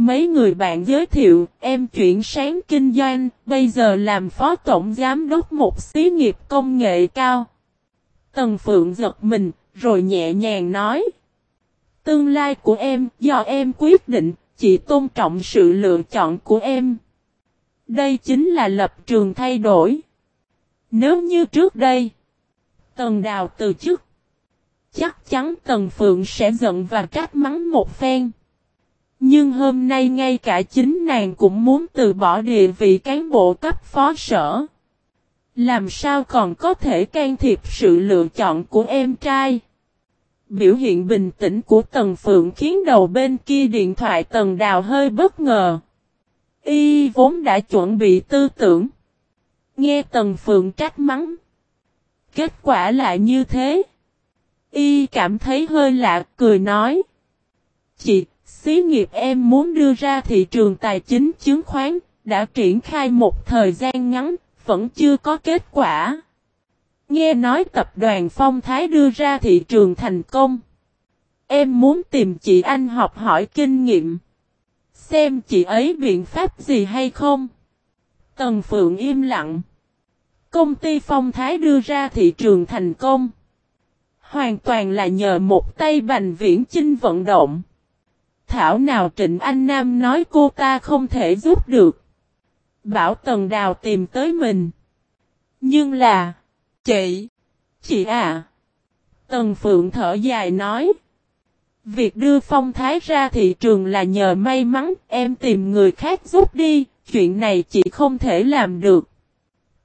Mấy người bạn giới thiệu, em chuyển sáng kinh doanh, bây giờ làm phó tổng giám đốc một xí nghiệp công nghệ cao. Tần Phượng giật mình, rồi nhẹ nhàng nói. Tương lai của em, do em quyết định, chị tôn trọng sự lựa chọn của em. Đây chính là lập trường thay đổi. Nếu như trước đây, Tần Đào từ chức, chắc chắn Tần Phượng sẽ giận và trách mắng một phen. Nhưng hôm nay ngay cả chính nàng cũng muốn từ bỏ địa vị cán bộ cấp phó sở. Làm sao còn có thể can thiệp sự lựa chọn của em trai? Biểu hiện bình tĩnh của Tần Phượng khiến đầu bên kia điện thoại Tần Đào hơi bất ngờ. Y vốn đã chuẩn bị tư tưởng. Nghe Tần Phượng trách mắng. Kết quả lại như thế. Y cảm thấy hơi lạ, cười nói. Chị, xí nghiệp em muốn đưa ra thị trường tài chính chứng khoán, đã triển khai một thời gian ngắn, vẫn chưa có kết quả. Nghe nói tập đoàn Phong Thái đưa ra thị trường thành công. Em muốn tìm chị anh học hỏi kinh nghiệm. Xem chị ấy biện pháp gì hay không. Tần Phượng im lặng. Công ty Phong Thái đưa ra thị trường thành công. Hoàn toàn là nhờ một tay Bành Viễn Chinh vận động. Thảo nào Trịnh Anh Nam nói cô ta không thể giúp được. Bảo Tần Đào tìm tới mình. Nhưng là... Chị! Chị à! Tần Phượng thở dài nói. Việc đưa phong thái ra thị trường là nhờ may mắn, em tìm người khác giúp đi, chuyện này chị không thể làm được.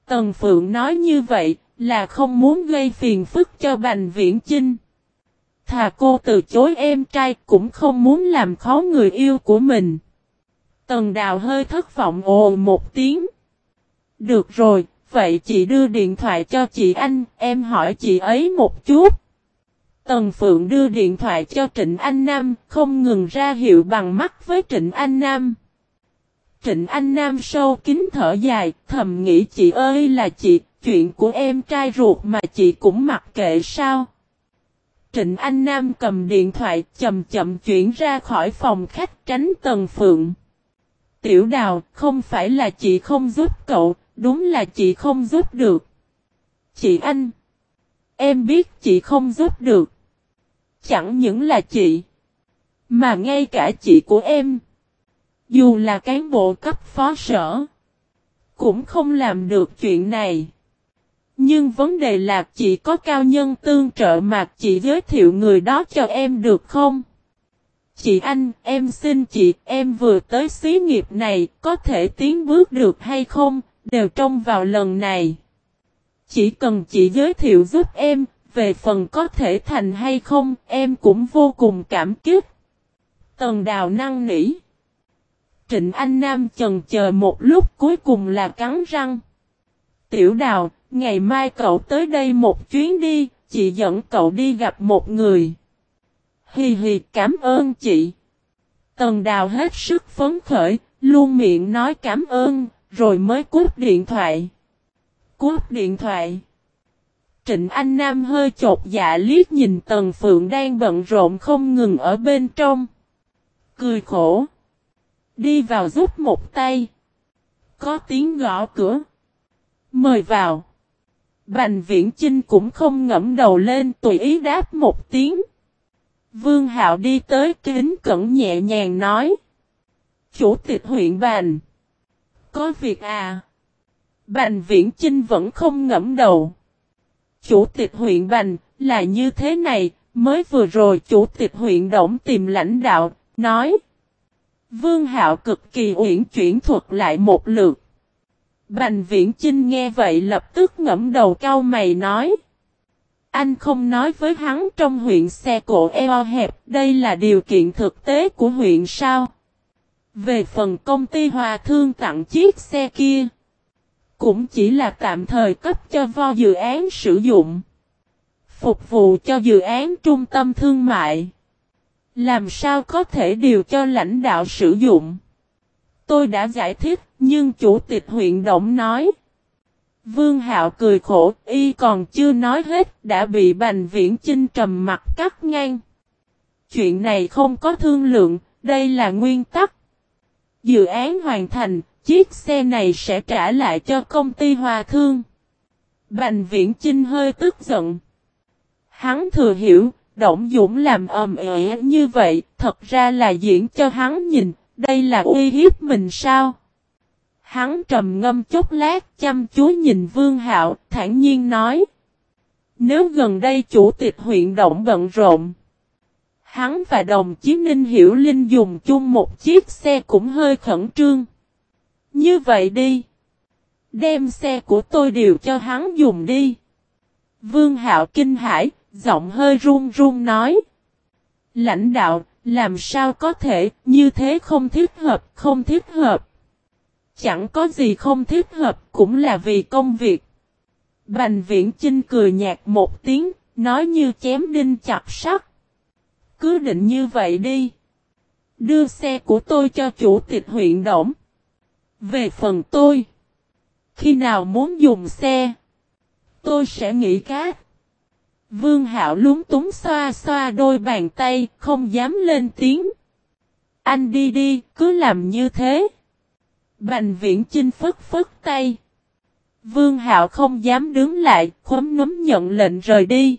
Tần Phượng nói như vậy, là không muốn gây phiền phức cho Bành Viễn Chinh. Thà cô từ chối em trai cũng không muốn làm khó người yêu của mình. Tần Đào hơi thất vọng ồ một tiếng. Được rồi, vậy chị đưa điện thoại cho chị anh, em hỏi chị ấy một chút. Tần Phượng đưa điện thoại cho Trịnh Anh Nam, không ngừng ra hiệu bằng mắt với Trịnh Anh Nam. Trịnh Anh Nam sâu kín thở dài, thầm nghĩ chị ơi là chị, chuyện của em trai ruột mà chị cũng mặc kệ sao. Trịnh Anh Nam cầm điện thoại chậm chậm chuyển ra khỏi phòng khách tránh Tần Phượng. Tiểu đào, không phải là chị không giúp cậu, đúng là chị không giúp được. Chị anh, em biết chị không giúp được. Chẳng những là chị, mà ngay cả chị của em. Dù là cán bộ cấp phó sở, cũng không làm được chuyện này. Nhưng vấn đề là chị có cao nhân tương trợ mà chị giới thiệu người đó cho em được không? Chị anh, em xin chị, em vừa tới xí nghiệp này, có thể tiến bước được hay không, đều trông vào lần này. Chỉ cần chị giới thiệu giúp em, về phần có thể thành hay không, em cũng vô cùng cảm kích. Tần đào năng nỉ. Trịnh Anh Nam chần chờ một lúc cuối cùng là cắn răng. Tiểu đào, ngày mai cậu tới đây một chuyến đi, chị dẫn cậu đi gặp một người. Hì hì cảm ơn chị. Tần đào hết sức phấn khởi, luôn miệng nói cảm ơn, rồi mới cút điện thoại. Cút điện thoại. Trịnh Anh Nam hơi chột dạ liếc nhìn Tần Phượng đang bận rộn không ngừng ở bên trong. Cười khổ. Đi vào giúp một tay. Có tiếng gõ cửa. Mời vào. Bành viễn Trinh cũng không ngẫm đầu lên tùy ý đáp một tiếng. Vương Hạo đi tới kính cẩn nhẹ nhàng nói. Chủ tịch huyện Bành. Có việc à? Bành viễn Trinh vẫn không ngẫm đầu. Chủ tịch huyện Bành, là như thế này, mới vừa rồi chủ tịch huyện Động tìm lãnh đạo, nói. Vương Hạo cực kỳ uyển chuyển thuật lại một lượt. Bành viễn Trinh nghe vậy lập tức ngẫm đầu cao mày nói. Anh không nói với hắn trong huyện xe cộ eo hẹp, đây là điều kiện thực tế của huyện sao? Về phần công ty Hòa Thương tặng chiếc xe kia, cũng chỉ là tạm thời cấp cho vo dự án sử dụng. Phục vụ cho dự án trung tâm thương mại. Làm sao có thể điều cho lãnh đạo sử dụng? Tôi đã giải thích, nhưng chủ tịch huyện Động nói. Vương Hạo cười khổ, y còn chưa nói hết, đã bị Bành Viễn Chinh trầm mặt cắt ngang. Chuyện này không có thương lượng, đây là nguyên tắc. Dự án hoàn thành, chiếc xe này sẽ trả lại cho công ty Hòa Thương. Bành Viễn Chinh hơi tức giận. Hắn thừa hiểu, Động Dũng làm ầm ẻ như vậy, thật ra là diễn cho hắn nhìn, đây là uy hiếp mình sao? Hắn trầm ngâm chốc lát, chăm chú nhìn Vương Hạo, thản nhiên nói: "Nếu gần đây chủ tịch huyện động bận rộn, hắn và đồng chí Ninh Hiểu Linh dùng chung một chiếc xe cũng hơi khẩn trương. Như vậy đi, đem xe của tôi điều cho hắn dùng đi." Vương Hạo kinh hãi, giọng hơi run run nói: "Lãnh đạo, làm sao có thể, như thế không thích hợp, không thích hợp. Chẳng có gì không thích hợp, cũng là vì công việc. Bành viễn Trinh cười nhạt một tiếng, nói như chém đinh chặt sắt. Cứ định như vậy đi. Đưa xe của tôi cho chủ tịch huyện Động. Về phần tôi. Khi nào muốn dùng xe. Tôi sẽ nghĩ cách. Vương Hạo lúng túng xoa xoa đôi bàn tay, không dám lên tiếng. Anh đi đi, cứ làm như thế. Bành viễn chinh phất phất tay. Vương Hạo không dám đứng lại, khóm núm nhận lệnh rời đi.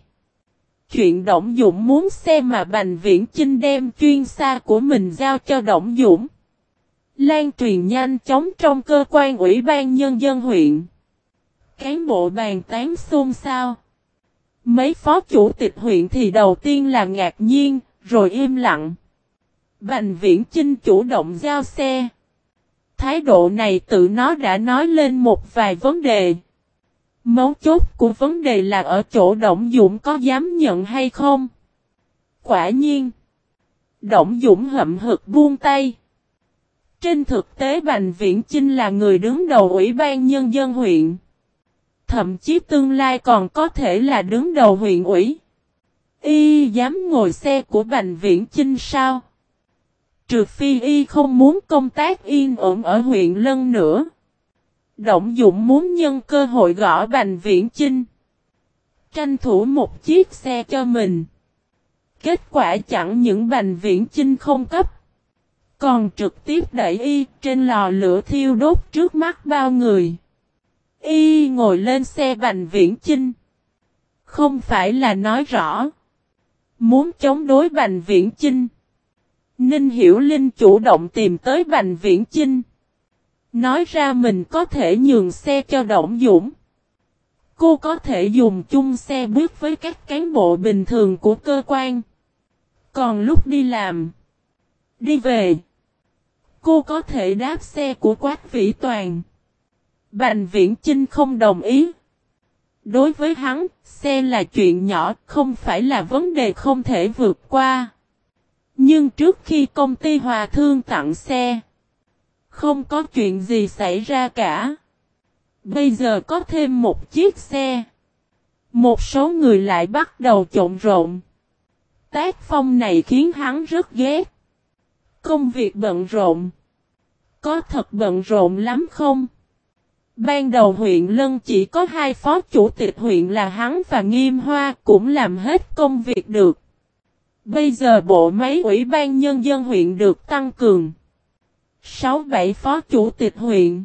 Chuyện Động Dũng muốn xem mà Bành Viễn Chinh đem chuyên xa của mình giao cho Động Dũng. Lan truyền nhanh chóng trong cơ quan ủy ban nhân dân huyện. Cán bộ bàn tán xôn xao. Mấy phó chủ tịch huyện thì đầu tiên là ngạc nhiên, rồi im lặng. Bành viễn Chinh chủ động giao xe. Thái độ này tự nó đã nói lên một vài vấn đề. Mấu chốt của vấn đề là ở chỗ Động Dũng có dám nhận hay không? Quả nhiên. Động Dũng hậm hực buông tay. Trên thực tế Bành Viễn Chinh là người đứng đầu Ủy ban Nhân dân huyện. Thậm chí tương lai còn có thể là đứng đầu huyện ủy. Y dám ngồi xe của Bành Viễn Chinh sao? Trừ phi Y không muốn công tác yên ổn ở huyện Lân nữa. Động Dũng muốn nhân cơ hội gõ Bành Viễn Chinh. Tranh thủ một chiếc xe cho mình. Kết quả chẳng những Bành Viễn Chinh không cấp. Còn trực tiếp đẩy Y trên lò lửa thiêu đốt trước mắt bao người. Y ngồi lên xe Bành Viễn Chinh. Không phải là nói rõ. Muốn chống đối Bành Viễn Chinh. Ninh Hiểu Linh chủ động tìm tới Bành Viễn Chinh. Nói ra mình có thể nhường xe cho Động Dũng. Cô có thể dùng chung xe bước với các cán bộ bình thường của cơ quan. Còn lúc đi làm, đi về, cô có thể đáp xe của Quách Vĩ Toàn. Bành Viễn Chinh không đồng ý. Đối với hắn, xe là chuyện nhỏ, không phải là vấn đề không thể vượt qua. Nhưng trước khi công ty Hòa Thương tặng xe, không có chuyện gì xảy ra cả. Bây giờ có thêm một chiếc xe. Một số người lại bắt đầu trộn rộn. Tác phong này khiến hắn rất ghét. Công việc bận rộn. Có thật bận rộn lắm không? Ban đầu huyện Lân chỉ có hai phó chủ tịch huyện là hắn và Nghiêm Hoa cũng làm hết công việc được. Bây giờ bộ máy ủy ban nhân dân huyện được tăng cường. 6-7 phó chủ tịch huyện.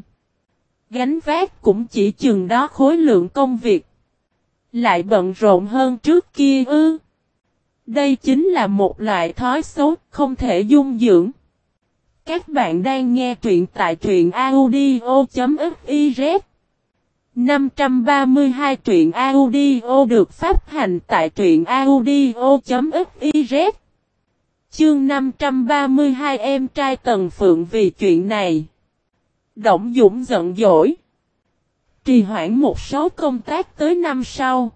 Gánh vác cũng chỉ chừng đó khối lượng công việc. Lại bận rộn hơn trước kia ư. Đây chính là một loại thói xấu, không thể dung dưỡng. Các bạn đang nghe truyện tại truyện audio.fif 532 truyện audio được phát hành tại truyện audio.fiz Chương 532 em trai Tần Phượng vì chuyện này. Động Dũng giận dỗi. Trì hoãn một số công tác tới năm sau.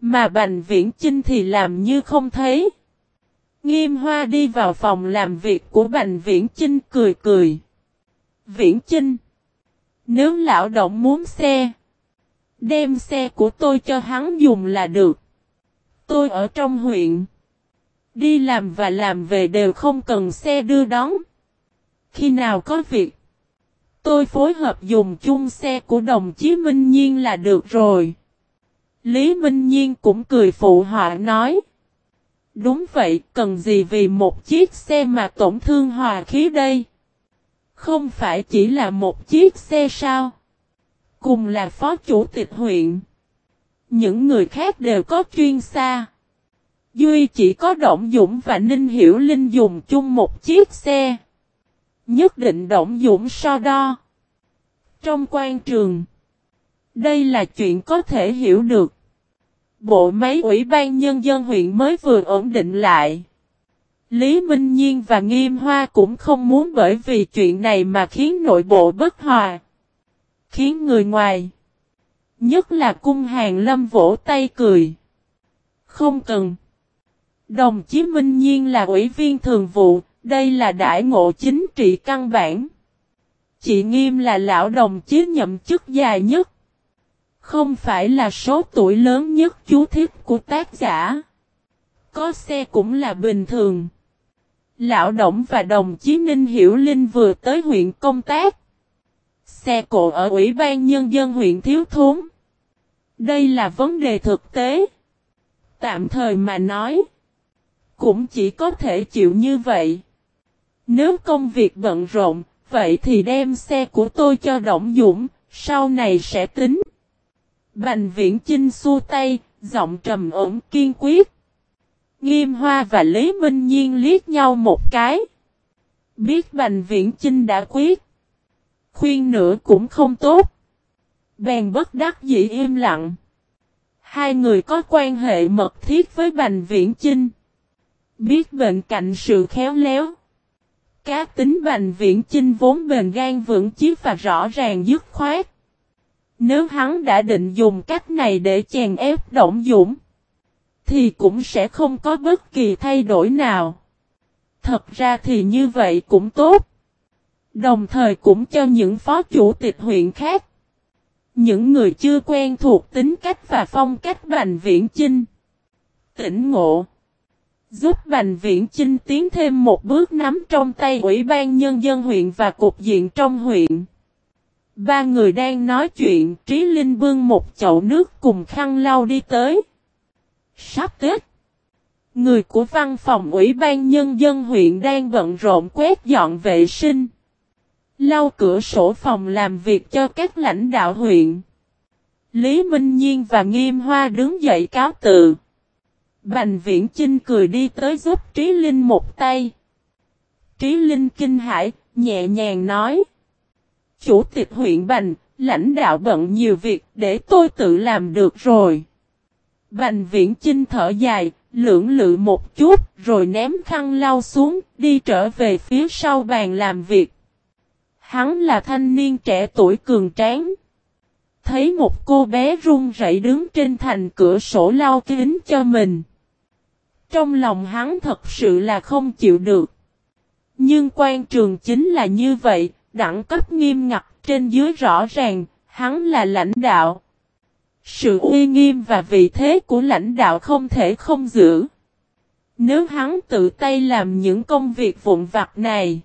Mà Bành Viễn Chinh thì làm như không thấy. Nghiêm Hoa đi vào phòng làm việc của Bành Viễn Chinh cười cười. Viễn Chinh. Nếu lão động muốn xe. Đem xe của tôi cho hắn dùng là được. Tôi ở trong huyện. Đi làm và làm về đều không cần xe đưa đón. Khi nào có việc. Tôi phối hợp dùng chung xe của đồng chí Minh Nhiên là được rồi. Lý Minh Nhiên cũng cười phụ họa nói. Đúng vậy, cần gì vì một chiếc xe mà tổn thương hòa khí đây? Không phải chỉ là một chiếc xe sao? Cùng là phó chủ tịch huyện. Những người khác đều có chuyên xa. Duy chỉ có Động Dũng và Ninh Hiểu Linh dùng chung một chiếc xe. Nhất định Động Dũng so đo. Trong quan trường. Đây là chuyện có thể hiểu được. Bộ máy Ủy ban Nhân dân huyện mới vừa ổn định lại. Lý Minh Nhiên và Nghiêm Hoa cũng không muốn bởi vì chuyện này mà khiến nội bộ bất hòa. Khiến người ngoài. Nhất là cung hàng lâm vỗ tay cười. Không cần. Đồng chí Minh Nhiên là ủy viên thường vụ, đây là đại ngộ chính trị căn bản. Chị Nghiêm là lão đồng chí nhậm chức dài nhất. Không phải là số tuổi lớn nhất chú thích của tác giả. Có xe cũng là bình thường. Lão Động và đồng chí Ninh Hiểu Linh vừa tới huyện công tác. Xe cộ ở Ủy ban Nhân dân huyện Thiếu Thốn. Đây là vấn đề thực tế. Tạm thời mà nói. Cũng chỉ có thể chịu như vậy. Nếu công việc bận rộn, vậy thì đem xe của tôi cho Động Dũng, sau này sẽ tính. Bành viễn Chinh xua tay, giọng trầm ổn kiên quyết. Nghiêm Hoa và Lý Minh Nhiên liếc nhau một cái. Biết Bành Viễn Chinh đã quyết. Khuyên nữa cũng không tốt. Bèn bất đắc dĩ im lặng. Hai người có quan hệ mật thiết với Bành Viễn Chinh. Biết bệnh cạnh sự khéo léo. Cá tính Bành Viễn Chinh vốn bền gan vững chí và rõ ràng dứt khoát. Nếu hắn đã định dùng cách này để chèn ép Động Dũng thì cũng sẽ không có bất kỳ thay đổi nào. Thật ra thì như vậy cũng tốt. Đồng thời cũng cho những phó chủ tịch huyện khác. Những người chưa quen thuộc tính cách và phong cách Bành Viễn Chinh. Tỉnh ngộ. Giúp Bành Viễn Chinh tiến thêm một bước nắm trong tay Ủy ban Nhân dân huyện và cục diện trong huyện. Ba người đang nói chuyện, Trí Linh bưng một chậu nước cùng khăn lau đi tới. Sắp Tết. Người của văn phòng Ủy ban Nhân dân huyện đang bận rộn quét dọn vệ sinh. Lau cửa sổ phòng làm việc cho các lãnh đạo huyện. Lý Minh Nhiên và Nghiêm Hoa đứng dậy cáo tự. Bành Viễn Chinh cười đi tới giúp Trí Linh một tay. Trí Linh kinh hãi, nhẹ nhàng nói. Chủ tịch huyện Bành, lãnh đạo bận nhiều việc để tôi tự làm được rồi. Bành viễn chinh thở dài, lưỡng lự một chút, rồi ném khăn lau xuống, đi trở về phía sau bàn làm việc. Hắn là thanh niên trẻ tuổi cường tráng. Thấy một cô bé run rẩy đứng trên thành cửa sổ lau kính cho mình. Trong lòng hắn thật sự là không chịu được. Nhưng quan trường chính là như vậy, đẳng cấp nghiêm ngặt trên dưới rõ ràng, hắn là lãnh đạo. Sự uy nghiêm và vị thế của lãnh đạo không thể không giữ. Nếu hắn tự tay làm những công việc vụn vặt này,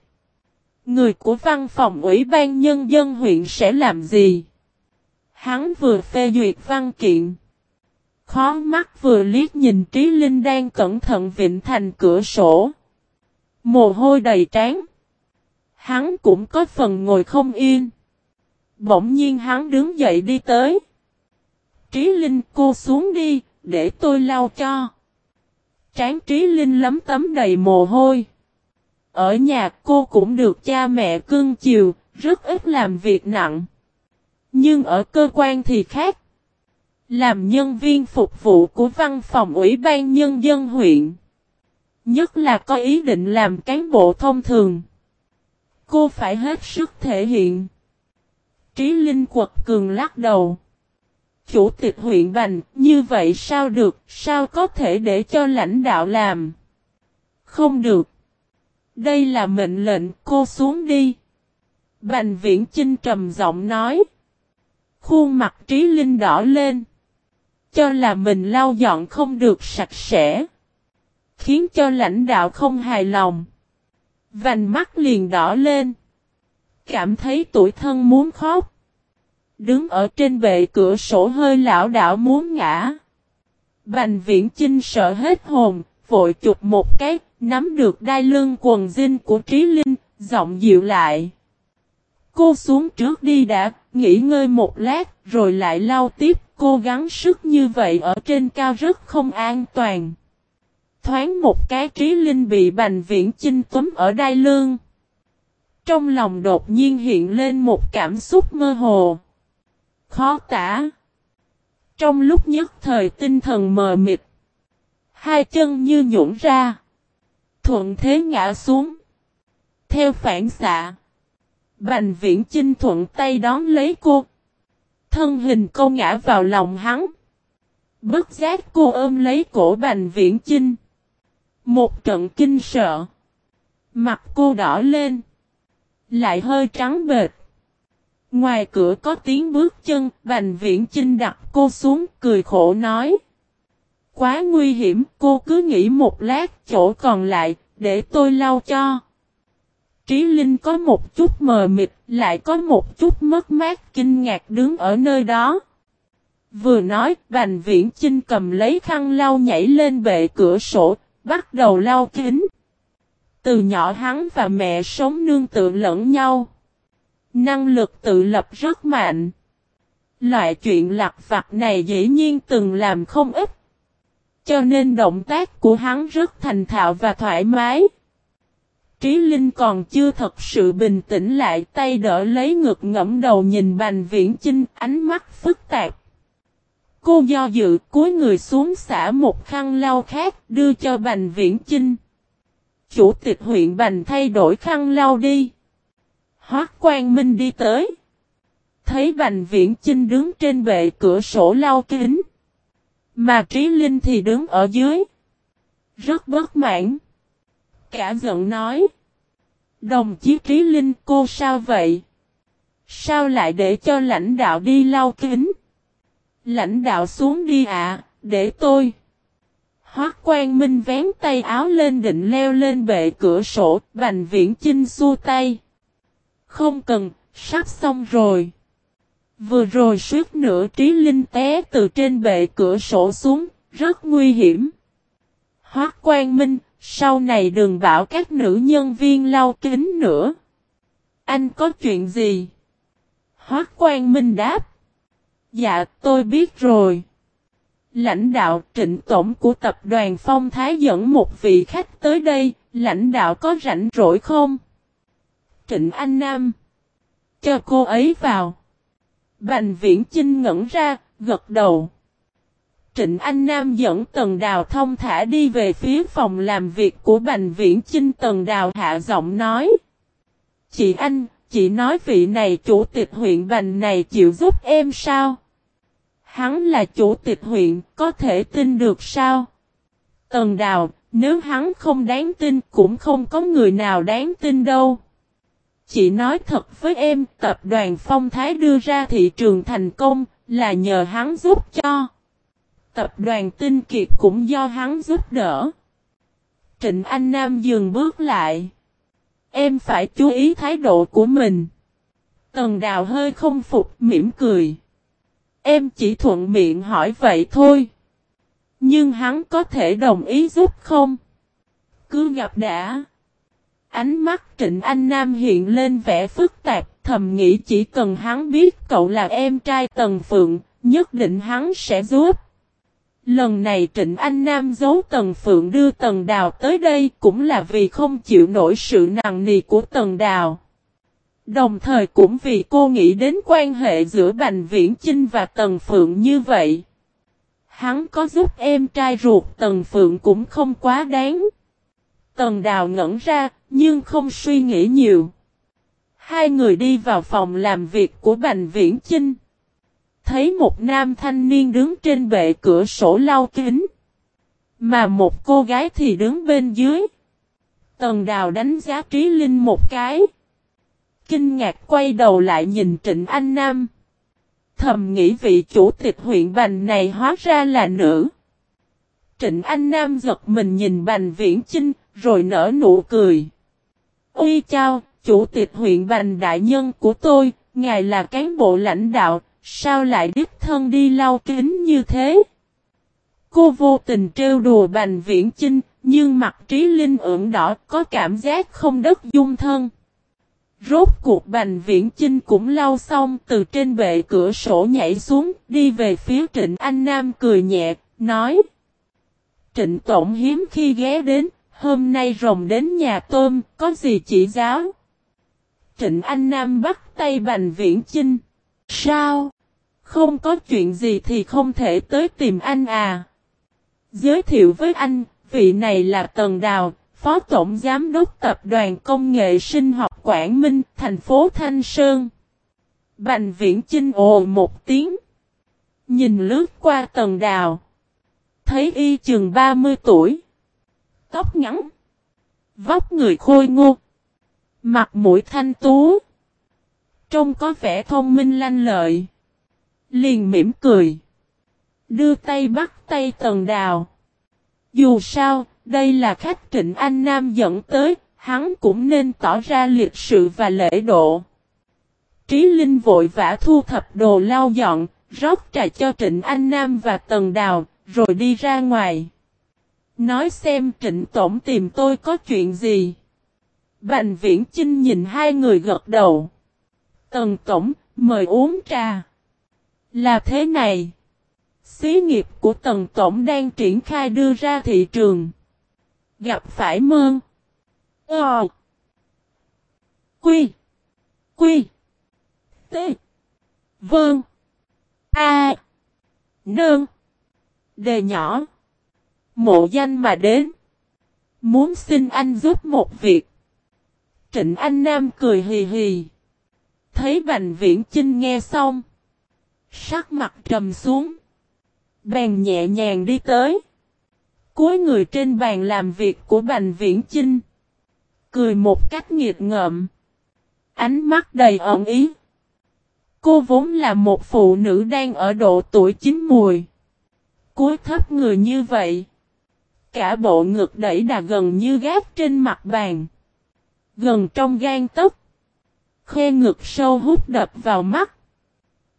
người của văn phòng ủy ban nhân dân huyện sẽ làm gì? Hắn vừa phê duyệt văn kiện. Khó mắt vừa liếc nhìn Trí Linh đang cẩn thận vịnh thành cửa sổ. Mồ hôi đầy trán. Hắn cũng có phần ngồi không yên. Bỗng nhiên hắn đứng dậy đi tới. Trí Linh cô xuống đi, để tôi lau cho. Tráng Trí Linh lấm tấm đầy mồ hôi. Ở nhà cô cũng được cha mẹ cưng chiều, rất ít làm việc nặng. Nhưng ở cơ quan thì khác. Làm nhân viên phục vụ của văn phòng Ủy ban Nhân dân huyện. Nhất là có ý định làm cán bộ thông thường. Cô phải hết sức thể hiện. Trí Linh quật cường lắc đầu. Chủ tịch huyện Bành, như vậy sao được, sao có thể để cho lãnh đạo làm? Không được. Đây là mệnh lệnh, cô xuống đi. Bành viễn Trinh trầm giọng nói. Khuôn mặt trí linh đỏ lên. Cho là mình lau dọn không được sạch sẽ. Khiến cho lãnh đạo không hài lòng. Vành mắt liền đỏ lên. Cảm thấy tuổi thân muốn khóc. Đứng ở trên bệ cửa sổ hơi lão đảo muốn ngã. Bành viễn chinh sợ hết hồn, vội chụp một cái, nắm được đai lưng quần dinh của Trí Linh, giọng dịu lại. Cô xuống trước đi đã, nghỉ ngơi một lát, rồi lại lau tiếp, cô gắng sức như vậy ở trên cao rất không an toàn. Thoáng một cái trí linh bị bành viễn chinh túm ở đai lương. Trong lòng đột nhiên hiện lên một cảm xúc mơ hồ. Khó tả. Trong lúc nhất thời tinh thần mờ mịt. Hai chân như nhũn ra. Thuận thế ngã xuống. Theo phản xạ. Bành viễn chinh thuận tay đón lấy cô. Thân hình cô ngã vào lòng hắn. Bất giác cô ôm lấy cổ bành viễn chinh. Một trận kinh sợ. Mặt cô đỏ lên. Lại hơi trắng bệt. Ngoài cửa có tiếng bước chân, Bành Viễn Chinh đặt cô xuống, cười khổ nói. Quá nguy hiểm, cô cứ nghỉ một lát, chỗ còn lại, để tôi lau cho. Trí Linh có một chút mờ mịt, lại có một chút mất mát kinh ngạc đứng ở nơi đó. Vừa nói, Bành Viễn Chinh cầm lấy khăn lau nhảy lên bệ cửa sổ, bắt đầu lau kính. Từ nhỏ hắn và mẹ sống nương tựa lẫn nhau. Năng lực tự lập rất mạnh. Loại chuyện lặt vặt này dĩ nhiên từng làm không ít. Cho nên động tác của hắn rất thành thạo và thoải mái. Trí Linh còn chưa thật sự bình tĩnh lại, tay đỡ lấy ngực ngẫm đầu nhìn Bành Viễn Chinh, ánh mắt phức tạp. Cô do dự, cúi người xuống xả một khăn lau khác, đưa cho Bành Viễn Chinh. Chủ tịch huyện Bành thay đổi khăn lau đi. Hoác Quang Minh đi tới. Thấy Bành Viễn Chinh đứng trên bệ cửa sổ lau kính. Mà Trí Linh thì đứng ở dưới. Rất bất mãn. Cả giận nói. Đồng chí Trí Linh cô sao vậy? Sao lại để cho lãnh đạo đi lau kính? Lãnh đạo xuống đi ạ, để tôi. Hoác Quang Minh vén tay áo lên định leo lên bệ cửa sổ, Bành Viễn Chinh xua tay. Không cần, sắp xong rồi. Vừa rồi suốt nửa trí linh té từ trên bệ cửa sổ xuống, rất nguy hiểm. Hoác Quang Minh, sau này đừng bảo các nữ nhân viên lau kính nữa. Anh có chuyện gì? Hoác Quang Minh đáp. Dạ, tôi biết rồi. Lãnh đạo trịnh tổng của tập đoàn Phong Thái dẫn một vị khách tới đây, lãnh đạo có rảnh rỗi không? Trịnh Anh Nam. Cho cô ấy vào. Bành viễn Trinh ngẩn ra, gật đầu. Trịnh Anh Nam dẫn Tần Đào thông thả đi về phía phòng làm việc của Bành Viễn Chinh Tần Đào hạ giọng nói. Chị Anh, chị nói vị này chủ tịch huyện Bành này chịu giúp em sao? Hắn là chủ tịch huyện, có thể tin được sao? Tần Đào, nếu hắn không đáng tin cũng không có người nào đáng tin đâu. Chị nói thật với em, tập đoàn Phong Thái đưa ra thị trường thành công, là nhờ hắn giúp cho. Tập đoàn Tinh Kiệt cũng do hắn giúp đỡ. Trịnh Anh Nam dừng bước lại. Em phải chú ý thái độ của mình. Tần đào hơi không phục mỉm cười. Em chỉ thuận miệng hỏi vậy thôi. Nhưng hắn có thể đồng ý giúp không? Cứ gặp đã. Ánh mắt Trịnh Anh Nam hiện lên vẻ phức tạp, thầm nghĩ chỉ cần hắn biết cậu là em trai Tần Phượng, nhất định hắn sẽ giúp. Lần này Trịnh Anh Nam giấu Tần Phượng đưa Tần Đào tới đây cũng là vì không chịu nổi sự nặng nì của Tần Đào. Đồng thời cũng vì cô nghĩ đến quan hệ giữa Bành Viễn Chinh và Tần Phượng như vậy. Hắn có giúp em trai ruột Tần Phượng cũng không quá đáng. Tần Đào ngẩn ra, nhưng không suy nghĩ nhiều. Hai người đi vào phòng làm việc của Bành Viễn Chinh. Thấy một nam thanh niên đứng trên bệ cửa sổ lau kính. Mà một cô gái thì đứng bên dưới. Tần Đào đánh giá Trí Linh một cái. Kinh ngạc quay đầu lại nhìn Trịnh Anh Nam. Thầm nghĩ vị chủ tịch huyện Bành này hóa ra là nữ. Trịnh Anh Nam giật mình nhìn Bành Viễn Chinh, rồi nở nụ cười. Ôi chao, chủ tịch huyện Bành đại nhân của tôi, ngài là cán bộ lãnh đạo, sao lại đích thân đi lau kính như thế? Cô vô tình trêu đùa Bành Viễn Chinh, nhưng mặt trí linh ửng đỏ có cảm giác không đất dung thân. Rốt cuộc Bành Viễn Chinh cũng lau xong từ trên bệ cửa sổ nhảy xuống, đi về phía Trịnh Anh Nam cười nhẹ, nói. Trịnh Tổng hiếm khi ghé đến, hôm nay rồng đến nhà tôm, có gì chỉ giáo? Trịnh Anh Nam bắt tay Bành Viễn Chinh. Sao? Không có chuyện gì thì không thể tới tìm anh à. Giới thiệu với anh, vị này là Tần Đào, Phó Tổng Giám đốc Tập đoàn Công nghệ Sinh học Quảng Minh, thành phố Thanh Sơn. Bành Viễn Chinh ồ một tiếng. Nhìn lướt qua Tần Đào. Thấy y chừng 30 tuổi. Tóc ngắn. Vóc người khôi ngô. Mặt mũi thanh tú. Trông có vẻ thông minh lanh lợi. Liền mỉm cười. Đưa tay bắt tay Tần Đào. Dù sao, đây là khách Trịnh Anh Nam dẫn tới, hắn cũng nên tỏ ra liệt sự và lễ độ. Trí Linh vội vã thu thập đồ lau dọn, rót trà cho Trịnh Anh Nam và Tần Đào, rồi đi ra ngoài. Nói xem Trịnh Tổng tìm tôi có chuyện gì. Bành Viễn Chinh nhìn hai người gật đầu. Tần Tổng, mời uống trà. Là thế này. Xí nghiệp của Tần Tổng đang triển khai đưa ra thị trường. Gặp phải mơn. Ờ. Quy. Quy. T. Vâng. A. Nương. Đề nhỏ. Mộ danh mà đến. Muốn xin anh giúp một việc. Trịnh Anh Nam cười hì hì. Thấy Bành Viễn Chinh nghe xong. Sắc mặt trầm xuống. Bèn nhẹ nhàng đi tới. Cuối người trên bàn làm việc của Bành Viễn Chinh. Cười một cách nghiệt ngợm. Ánh mắt đầy ẩn ý. Cô vốn là một phụ nữ đang ở độ tuổi chín mùi. Cúi thấp người như vậy. Cả bộ ngực đẩy đà gần như gáp trên mặt bàn. Gần trong gan tấc. Khe ngực sâu hút đập vào mắt.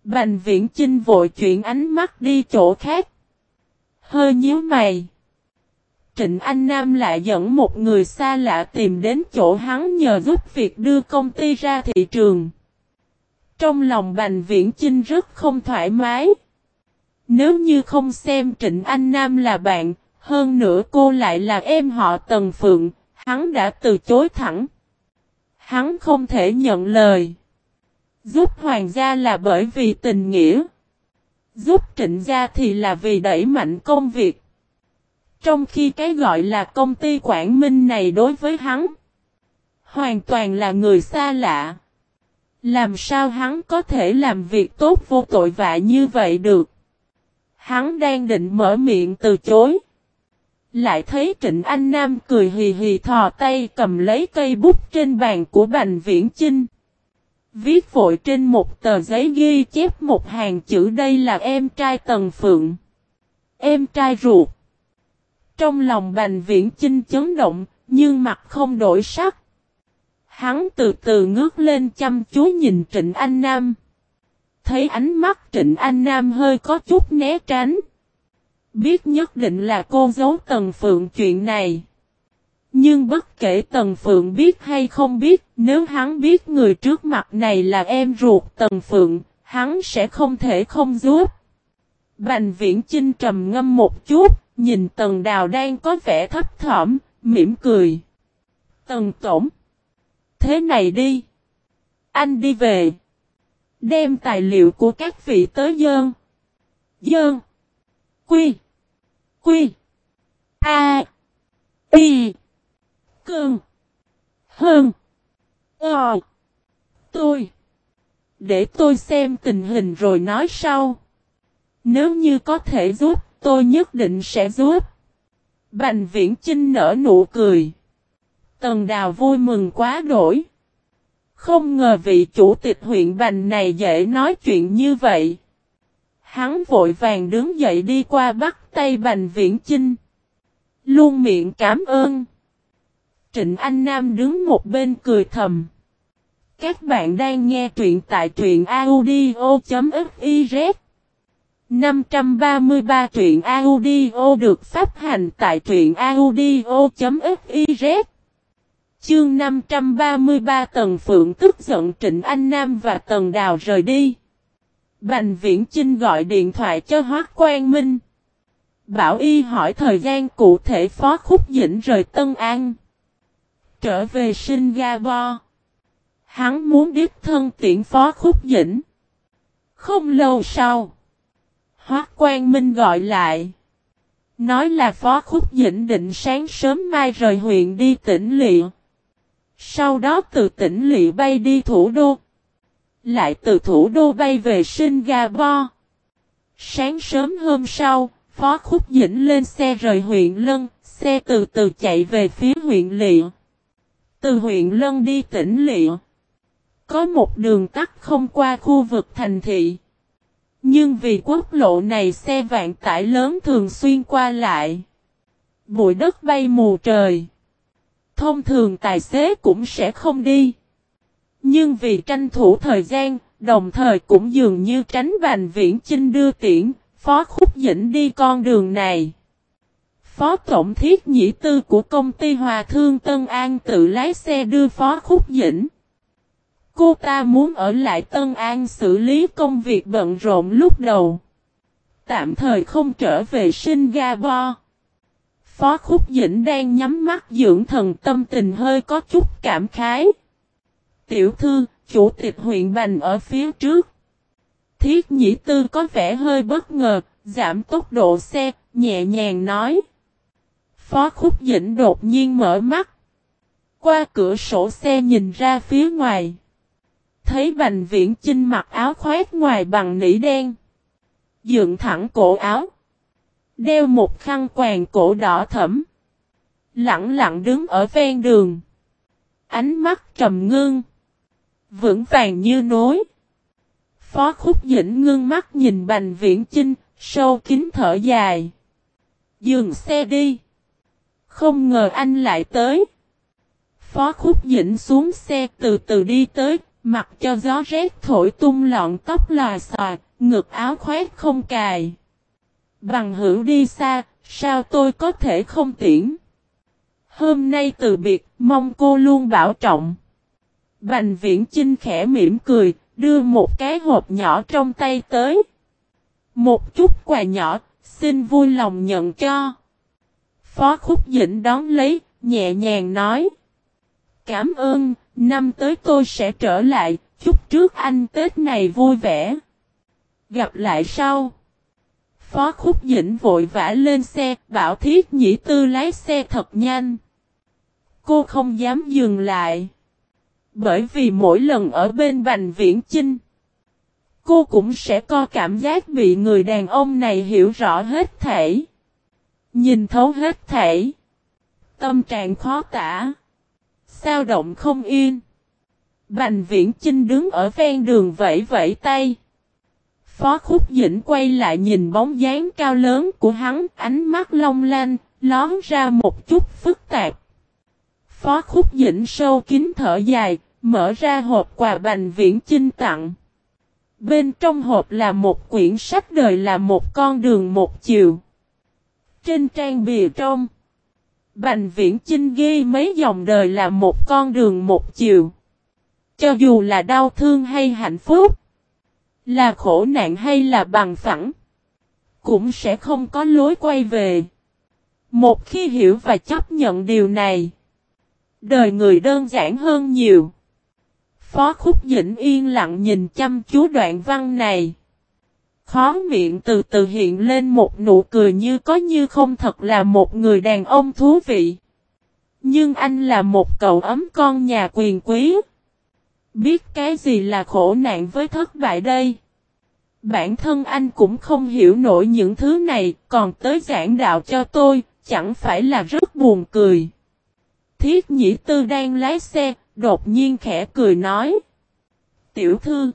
Bành viễn chinh vội chuyển ánh mắt đi chỗ khác. Hơi nhíu mày. Trịnh Anh Nam lại dẫn một người xa lạ tìm đến chỗ hắn nhờ giúp việc đưa công ty ra thị trường. Trong lòng Bành Viễn Chinh rất không thoải mái. Nếu như không xem Trịnh Anh Nam là bạn, hơn nữa cô lại là em họ Tần Phượng, hắn đã từ chối thẳng. Hắn không thể nhận lời. Giúp hoàng gia là bởi vì tình nghĩa. Giúp trịnh gia thì là vì đẩy mạnh công việc. Trong khi cái gọi là công ty Quảng Minh này đối với hắn, hoàn toàn là người xa lạ. Làm sao hắn có thể làm việc tốt vô tội vạ như vậy được? Hắn đang định mở miệng từ chối. Lại thấy Trịnh Anh Nam cười hì hì thò tay cầm lấy cây bút trên bàn của Bành Viễn Chinh. Viết vội trên một tờ giấy ghi chép một hàng chữ đây là em trai Tần Phượng. Em trai ruột. Trong lòng Bành Viễn Chinh chấn động, nhưng mặt không đổi sắc. Hắn từ từ ngước lên chăm chú nhìn Trịnh Anh Nam. Thấy ánh mắt Trịnh Anh Nam hơi có chút né tránh. Biết nhất định là cô giấu Tần Phượng chuyện này. Nhưng bất kể Tần Phượng biết hay không biết, nếu hắn biết người trước mặt này là em ruột Tần Phượng, hắn sẽ không thể không giúp. Bành viễn Chinh trầm ngâm một chút, nhìn Tần Đào đang có vẻ thấp thỏm, mỉm cười. Tần Tổng. Thế này đi. Anh đi về. Đem tài liệu của các vị tới dơn. Dơn. Quy. Quy. A. Y. cường, Hơn. Ờ. Tôi. Để tôi xem tình hình rồi nói sau. Nếu như có thể giúp, tôi nhất định sẽ giúp. Bành viễn Trinh nở nụ cười. Tần đào vui mừng quá đổi. Không ngờ vị chủ tịch huyện Bành này dễ nói chuyện như vậy. Hắn vội vàng đứng dậy đi qua bắt tay Bành Viễn Chinh. Luôn miệng cảm ơn. Trịnh Anh Nam đứng một bên cười thầm. Các bạn đang nghe truyện tại truyện audio.fiz 533 truyện audio được phát hành tại truyện audio.fiz Chương 533 Tần Phượng tức giận Trịnh Anh Nam và Tần Đào rời đi. Bành Viễn Chinh gọi điện thoại cho Hoác Quang Minh. Bảo Y hỏi thời gian cụ thể Phó Khúc Dĩnh rời Tân An. Trở về Singapore. Hắn muốn đích thân tiện Phó Khúc Dĩnh. Không lâu sau. Hoác Quang Minh gọi lại. Nói là Phó Khúc Dĩnh định sáng sớm mai rời huyện đi tỉnh Lịa. Sau đó từ tỉnh Lịa bay đi thủ đô. Lại từ thủ đô bay về Singapore. Sáng sớm hôm sau, Phó Khúc Dĩnh lên xe rời huyện Lân, xe từ từ chạy về phía huyện Lịa. Từ huyện Lân đi tỉnh Lịa. Có một đường tắt không qua khu vực thành thị. Nhưng vì quốc lộ này xe vạn tải lớn thường xuyên qua lại. Bụi đất bay mù trời. Thông thường tài xế cũng sẽ không đi. Nhưng vì tranh thủ thời gian, đồng thời cũng dường như tránh Bành Viễn Chinh đưa tiễn, Phó Khúc Dĩnh đi con đường này. Phó Tổng Thiết Nhĩ Tư của công ty Hòa Thương Tân An tự lái xe đưa Phó Khúc Dĩnh. Cô ta muốn ở lại Tân An xử lý công việc bận rộn lúc đầu. Tạm thời không trở về Singapore. Phó Khúc Dĩnh đang nhắm mắt dưỡng thần tâm tình hơi có chút cảm khái. Tiểu thư, chủ tịch huyện Bành ở phía trước. Thiết nhĩ tư có vẻ hơi bất ngờ, giảm tốc độ xe, nhẹ nhàng nói. Phó Khúc Dĩnh đột nhiên mở mắt. Qua cửa sổ xe nhìn ra phía ngoài. Thấy Bành Viễn Chinh mặc áo khoét ngoài bằng nỉ đen. Dựng thẳng cổ áo. Đeo một khăn quàng cổ đỏ thẫm. Lặng lặng đứng ở ven đường. Ánh mắt trầm ngưng. Vững vàng như nối. Phó khúc dĩnh ngưng mắt nhìn Bành Viễn Chinh, sâu kín thở dài. Dừng xe đi. Không ngờ anh lại tới. Phó khúc dĩnh xuống xe từ từ đi tới, mặc cho gió rét thổi tung lọn tóc lòa xòa, ngực áo khoét không cài. Bằng hữu đi xa, sao tôi có thể không tiễn? Hôm nay từ biệt, mong cô luôn bảo trọng. Bành viễn Trinh khẽ mỉm cười, đưa một cái hộp nhỏ trong tay tới. Một chút quà nhỏ, xin vui lòng nhận cho. Phó Khúc Dĩnh đón lấy, nhẹ nhàng nói. Cảm ơn, năm tới tôi sẽ trở lại, chúc trước anh Tết này vui vẻ. Gặp lại sau. Phó Khúc Dĩnh vội vã lên xe, bảo Thiết Nhĩ Tư lái xe thật nhanh. Cô không dám dừng lại. Bởi vì mỗi lần ở bên Bành Viễn Chinh, cô cũng sẽ có cảm giác bị người đàn ông này hiểu rõ hết thể. Nhìn thấu hết thể. Tâm trạng khó tả. Sao động không yên. Bành Viễn Chinh đứng ở ven đường vẫy vẫy tay. Phó Khúc Dĩnh quay lại nhìn bóng dáng cao lớn của hắn, ánh mắt long lanh, lón ra một chút phức tạp. Phó Khúc Dĩnh sâu kín thở dài, mở ra hộp quà bành viễn chinh tặng. Bên trong hộp là một quyển sách đời là một con đường một chiều. Trên trang bìa trong, Bành viễn chinh ghi mấy dòng đời là một con đường một chiều. Cho dù là đau thương hay hạnh phúc, là khổ nạn hay là bằng phẳng, cũng sẽ không có lối quay về. Một khi hiểu và chấp nhận điều này, đời người đơn giản hơn nhiều. Phó Khúc Dĩnh yên lặng nhìn chăm chú đoạn văn này. Khó miệng từ từ hiện lên một nụ cười như có như không thật là một người đàn ông thú vị. Nhưng anh là một cậu ấm con nhà quyền quý. Biết cái gì là khổ nạn với thất bại đây? Bản thân anh cũng không hiểu nổi những thứ này, còn tới giảng đạo cho tôi, chẳng phải là rất buồn cười. Thiết nhĩ tư đang lái xe, đột nhiên khẽ cười nói. Tiểu thư,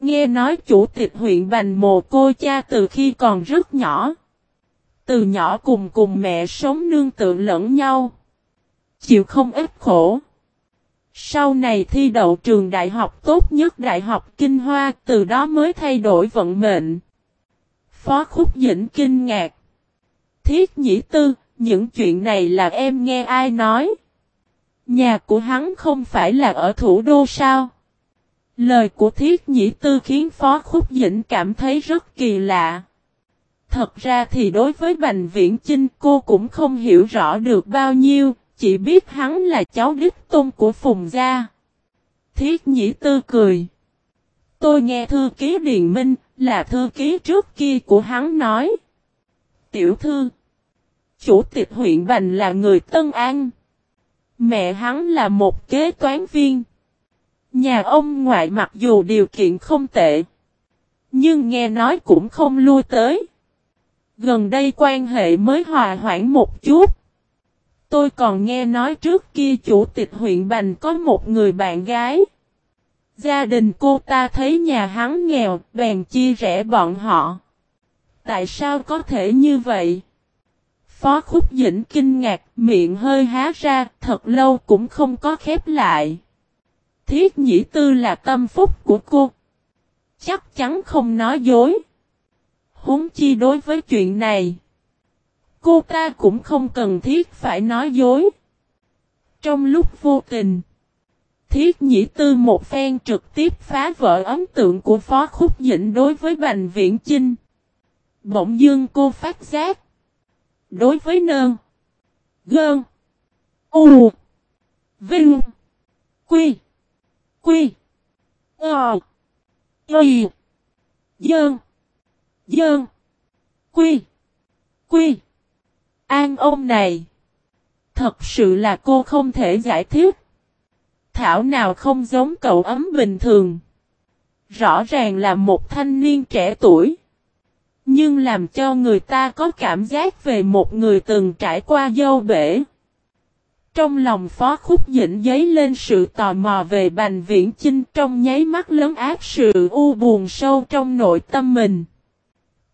nghe nói chủ tịch huyện Bành Mồ cô cha từ khi còn rất nhỏ. Từ nhỏ cùng cùng mẹ sống nương tự lẫn nhau. Chịu không ít khổ. Sau này thi đậu trường đại học tốt nhất Đại học Kinh Hoa, từ đó mới thay đổi vận mệnh. Phó Khúc Dĩnh kinh ngạc. Thiết nhĩ tư, những chuyện này là em nghe ai nói? Nhà của hắn không phải là ở thủ đô sao? Lời của thiết nhĩ tư khiến Phó Khúc Dĩnh cảm thấy rất kỳ lạ. Thật ra thì đối với Bành Viễn Chinh cô cũng không hiểu rõ được bao nhiêu, chỉ biết hắn là cháu đích tôn của Phùng Gia. Thiết nhĩ tư cười. Tôi nghe thư ký Điền Minh, là thư ký trước kia của hắn nói. Tiểu thư. Chủ tịch huyện Bành là người Tân An. Mẹ hắn là một kế toán viên. Nhà ông ngoại mặc dù điều kiện không tệ. Nhưng nghe nói cũng không lui tới. Gần đây quan hệ mới hòa hoãn một chút. Tôi còn nghe nói trước kia chủ tịch huyện Bành có một người bạn gái. Gia đình cô ta thấy nhà hắn nghèo, bèn chia rẽ bọn họ. Tại sao có thể như vậy? Phó Khúc Dĩnh kinh ngạc, miệng hơi há ra, thật lâu cũng không có khép lại. Thiết nhĩ tư là tâm phúc của cô. Chắc chắn không nói dối. Húng chi đối với chuyện này. Cô ta cũng không cần thiết phải nói dối. Trong lúc vô tình. Thiết nhĩ tư một phen trực tiếp phá vỡ ấn tượng của Phó Khúc Dĩnh đối với Bành Viễn Chinh. Bỗng dương cô phát giác. Đối với nơn. Gơn. U. Vinh. Quy. Quy. Ờ. Y. Dơn. Dơn. Quy. Quy. An ông này. Thật sự là cô không thể giải thích. Thảo nào không giống cậu ấm bình thường. Rõ ràng là một thanh niên trẻ tuổi. Nhưng làm cho người ta có cảm giác về một người từng trải qua dâu bể. Trong lòng phó khúc dĩnh giấy lên sự tò mò về bành viễn chinh trong nháy mắt lớn ác sự u buồn sâu trong nội tâm mình.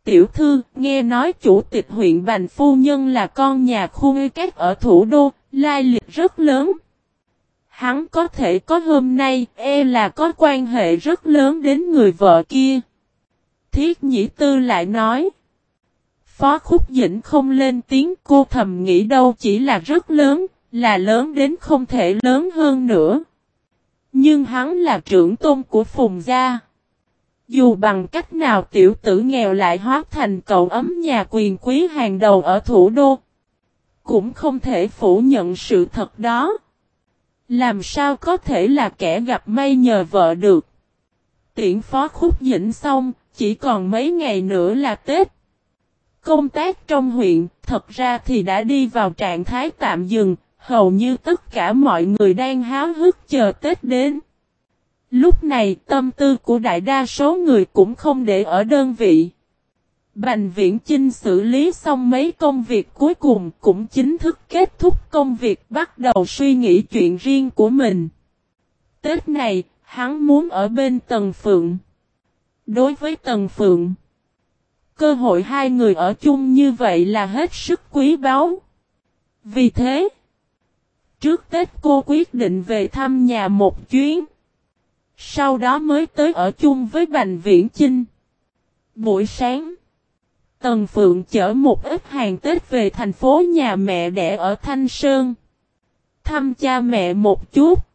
Tiểu thư, nghe nói chủ tịch huyện Bành Phu Nhân là con nhà khu ngư cát ở thủ đô, lai lịch rất lớn. Hắn có thể có hôm nay, e là có quan hệ rất lớn đến người vợ kia. Thiết nhĩ tư lại nói. Phó khúc dĩnh không lên tiếng cô thầm nghĩ đâu chỉ là rất lớn, là lớn đến không thể lớn hơn nữa. Nhưng hắn là trưởng tôn của Phùng Gia. Dù bằng cách nào tiểu tử nghèo lại hóa thành cậu ấm nhà quyền quý hàng đầu ở thủ đô. Cũng không thể phủ nhận sự thật đó. Làm sao có thể là kẻ gặp may nhờ vợ được. Tiễn phó khúc dĩnh xong, chỉ còn mấy ngày nữa là Tết. Công tác trong huyện, thật ra thì đã đi vào trạng thái tạm dừng, hầu như tất cả mọi người đang háo hức chờ Tết đến. Lúc này tâm tư của đại đa số người cũng không để ở đơn vị. Bành Viễn Chinh xử lý xong mấy công việc cuối cùng cũng chính thức kết thúc công việc bắt đầu suy nghĩ chuyện riêng của mình. Tết này, hắn muốn ở bên Tần Phượng. Đối với Tần Phượng, cơ hội hai người ở chung như vậy là hết sức quý báu. Vì thế, trước Tết cô quyết định về thăm nhà một chuyến. Sau đó mới tới ở chung với Bành Viễn Chinh. Buổi sáng, Tần Phượng chở một ít hàng Tết về thành phố nhà mẹ đẻ ở Thanh Sơn. Thăm cha mẹ một chút.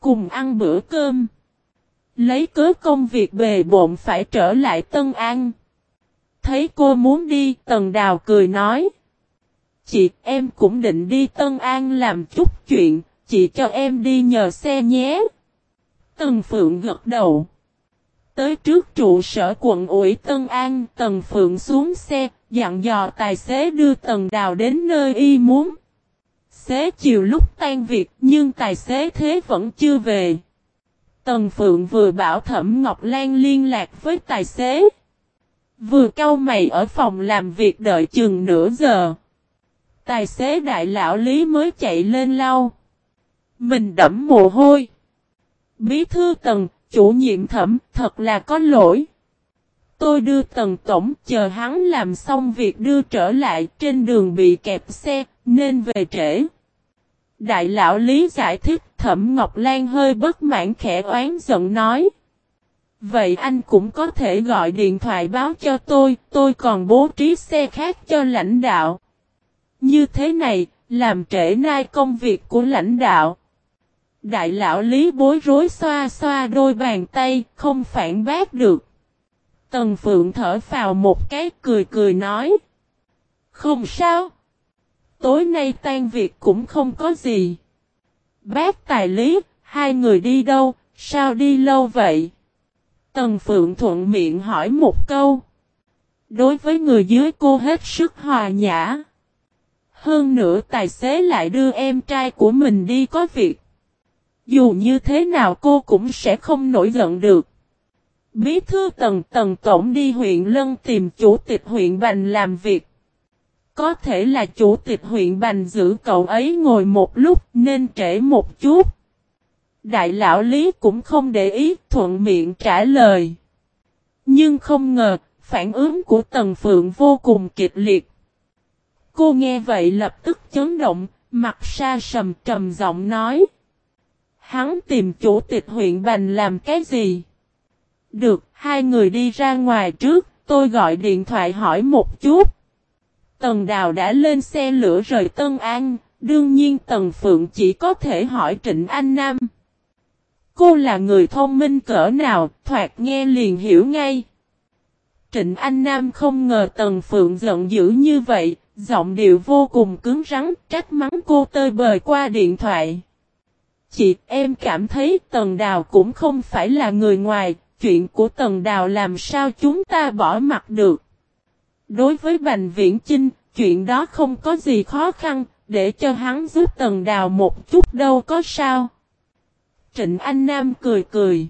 Cùng ăn bữa cơm. Lấy cớ công việc bề bộn phải trở lại Tân An. Thấy cô muốn đi, Tần Đào cười nói. Chị, em cũng định đi Tân An làm chút chuyện, chị cho em đi nhờ xe nhé. Tần Phượng gật đầu. Tới trước trụ sở quận ủy Tân An, Tần Phượng xuống xe, dặn dò tài xế đưa Tần Đào đến nơi y muốn. Xế chiều lúc tan việc, nhưng tài xế thế vẫn chưa về. Tần Phượng vừa bảo Thẩm Ngọc Lan liên lạc với tài xế. Vừa cau mày ở phòng làm việc đợi chừng nửa giờ. Tài xế đại lão Lý mới chạy lên lau. Mình đẫm mồ hôi. Bí thư tần, chủ nhiệm thẩm, thật là có lỗi. Tôi đưa tần tổng chờ hắn làm xong việc đưa trở lại trên đường bị kẹp xe, nên về trễ. Đại lão Lý giải thích thẩm Ngọc Lan hơi bất mãn khẽ oán giận nói. Vậy anh cũng có thể gọi điện thoại báo cho tôi, tôi còn bố trí xe khác cho lãnh đạo. Như thế này, làm trễ nai công việc của lãnh đạo. Đại lão Lý bối rối xoa xoa đôi bàn tay, không phản bác được. Tần Phượng thở vào một cái cười cười nói. Không sao. Tối nay tan việc cũng không có gì. Bác tài lý, hai người đi đâu, sao đi lâu vậy? Tần Phượng thuận miệng hỏi một câu. Đối với người dưới cô hết sức hòa nhã. Hơn nữa tài xế lại đưa em trai của mình đi có việc. Dù như thế nào cô cũng sẽ không nổi giận được. Bí thư tần tần tổng đi huyện Lân tìm chủ tịch huyện Bành làm việc. Có thể là chủ tịch huyện Bành giữ cậu ấy ngồi một lúc nên trễ một chút. Đại lão Lý cũng không để ý thuận miệng trả lời. Nhưng không ngờ, phản ứng của Tần Phượng vô cùng kịch liệt. Cô nghe vậy lập tức chấn động, mặt xa sầm trầm giọng nói. Hắn tìm chủ tịch huyện Bành làm cái gì? Được, hai người đi ra ngoài trước, tôi gọi điện thoại hỏi một chút. Tần Đào đã lên xe lửa rời Tân An, đương nhiên Tần Phượng chỉ có thể hỏi Trịnh Anh Nam. Cô là người thông minh cỡ nào, thoạt nghe liền hiểu ngay. Trịnh Anh Nam không ngờ Tần Phượng giận dữ như vậy, giọng điệu vô cùng cứng rắn, trách mắng cô tơi bời qua điện thoại. Chị, em cảm thấy Tần Đào cũng không phải là người ngoài, chuyện của Tần Đào làm sao chúng ta bỏ mặt được. Đối với Bành Viễn Chinh, chuyện đó không có gì khó khăn, để cho hắn giúp Tần Đào một chút đâu có sao. Trịnh Anh Nam cười cười.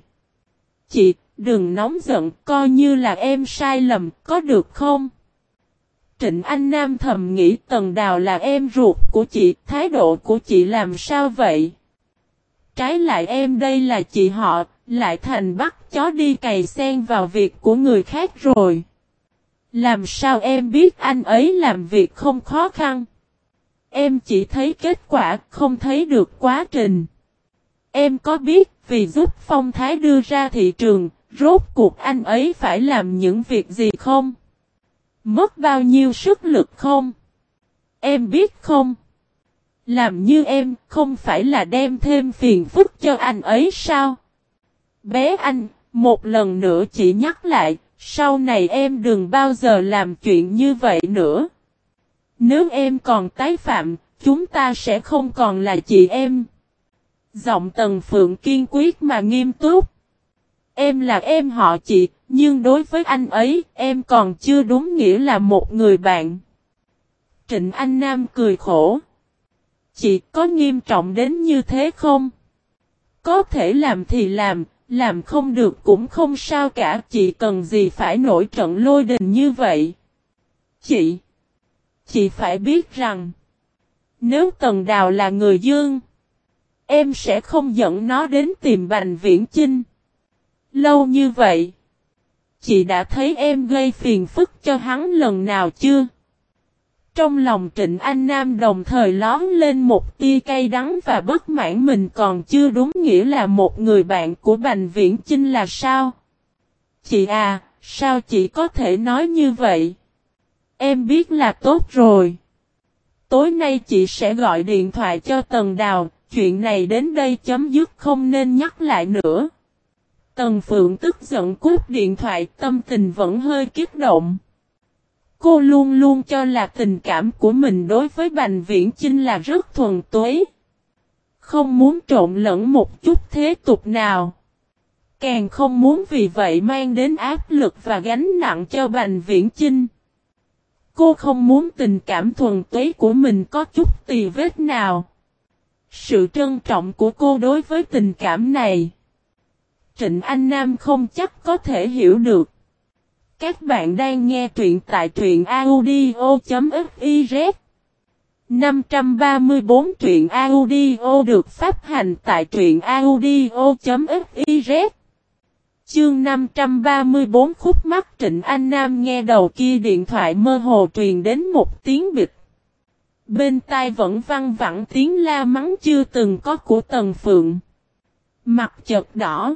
Chị, đừng nóng giận, coi như là em sai lầm, có được không? Trịnh Anh Nam thầm nghĩ Tần Đào là em ruột của chị, thái độ của chị làm sao vậy? Trái lại em đây là chị họ, lại thành bắt chó đi cày sen vào việc của người khác rồi. Làm sao em biết anh ấy làm việc không khó khăn? Em chỉ thấy kết quả, không thấy được quá trình. Em có biết vì giúp Phong Thái đưa ra thị trường, rốt cuộc anh ấy phải làm những việc gì không? Mất bao nhiêu sức lực không? Em biết không? Làm như em không phải là đem thêm phiền phức cho anh ấy sao? Bé anh, một lần nữa chỉ nhắc lại, sau này em đừng bao giờ làm chuyện như vậy nữa. Nếu em còn tái phạm, chúng ta sẽ không còn là chị em. Giọng Tần Phượng kiên quyết mà nghiêm túc. Em là em họ chị, nhưng đối với anh ấy, em còn chưa đúng nghĩa là một người bạn. Trịnh Anh Nam cười khổ. Chị có nghiêm trọng đến như thế không? Có thể làm thì làm, làm không được cũng không sao cả, chị cần gì phải nổi trận lôi đình như vậy. Chị, chị phải biết rằng, nếu Tần Đào là người dương, em sẽ không dẫn nó đến tìm Bành Viễn Chinh. Lâu như vậy, chị đã thấy em gây phiền phức cho hắn lần nào chưa? Trong lòng Trịnh Anh Nam đồng thời lón lên một tia cay đắng và bất mãn mình còn chưa đúng nghĩa là một người bạn của Bành Viễn Chinh là sao? Chị à, sao chị có thể nói như vậy? Em biết là tốt rồi. Tối nay chị sẽ gọi điện thoại cho Tần Đào, chuyện này đến đây chấm dứt không nên nhắc lại nữa. Tần Phượng tức giận cút điện thoại tâm tình vẫn hơi kích động. Cô luôn luôn cho là tình cảm của mình đối với Bành Viễn Chinh là rất thuần tuế. Không muốn trộn lẫn một chút thế tục nào. Càng không muốn vì vậy mang đến áp lực và gánh nặng cho Bành Viễn Chinh. Cô không muốn tình cảm thuần tuế của mình có chút tì vết nào. Sự trân trọng của cô đối với tình cảm này. Trịnh Anh Nam không chắc có thể hiểu được. Các bạn đang nghe truyện tại truyện audio.fiz 534 truyện audio được phát hành tại truyện audio.fiz Chương 534 khúc mắt Trịnh Anh Nam nghe đầu kia điện thoại mơ hồ truyền đến một tiếng bịch. Bên tai vẫn văng vẳng tiếng la mắng chưa từng có của Tần Phượng. Mặt chợt đỏ.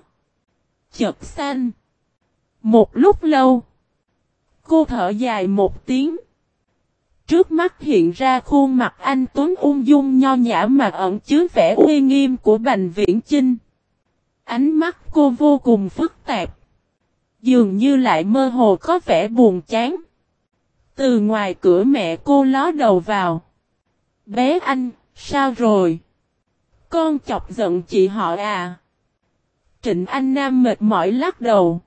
Chợt xanh. Một lúc lâu. Cô thở dài một tiếng. Trước mắt hiện ra khuôn mặt anh Tuấn ung dung nho nhã mà ẩn chứa vẻ uy nghiêm của Bành Viễn Chinh. Ánh mắt cô vô cùng phức tạp. Dường như lại mơ hồ có vẻ buồn chán. Từ ngoài cửa mẹ cô ló đầu vào. Bé anh, sao rồi? Con chọc giận chị họ à? Trịnh Anh Nam mệt mỏi lắc đầu.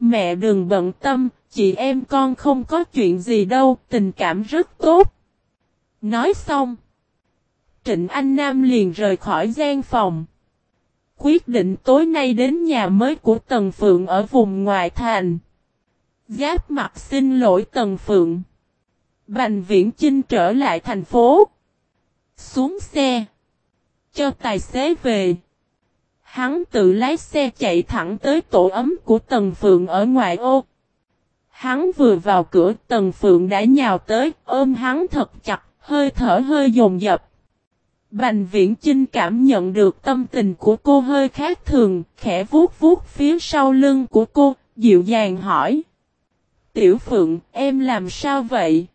Mẹ đừng bận tâm, chị em con không có chuyện gì đâu, tình cảm rất tốt. Nói xong. Trịnh Anh Nam liền rời khỏi gian phòng. Quyết định tối nay đến nhà mới của Tần Phượng ở vùng ngoại thành. Giáp mặt xin lỗi Tần Phượng. Bành viễn Chinh trở lại thành phố. Xuống xe. Cho tài xế về. Hắn tự lái xe chạy thẳng tới tổ ấm của Tần Phượng ở ngoài ô. Hắn vừa vào cửa Tần Phượng đã nhào tới ôm hắn thật chặt, hơi thở hơi dồn dập. Bành viễn Chinh cảm nhận được tâm tình của cô hơi khác thường, khẽ vuốt vuốt phía sau lưng của cô, dịu dàng hỏi. Tiểu Phượng, em làm sao vậy?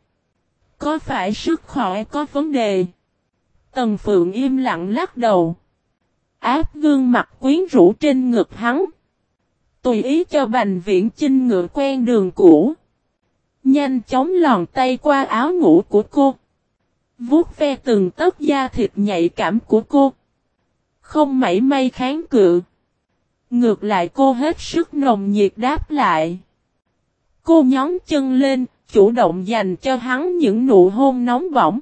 Có phải sức khỏe có vấn đề? Tần Phượng im lặng lắc đầu. Áp gương mặt quyến rũ trên ngực hắn. Tùy ý cho Bành Viễn Chinh ngựa quen đường cũ. Nhanh chóng lòn tay qua áo ngủ của cô. Vuốt ve từng tấc da thịt nhạy cảm của cô. Không mảy may kháng cự. Ngược lại cô hết sức nồng nhiệt đáp lại. Cô nhón chân lên, chủ động dành cho hắn những nụ hôn nóng bỏng.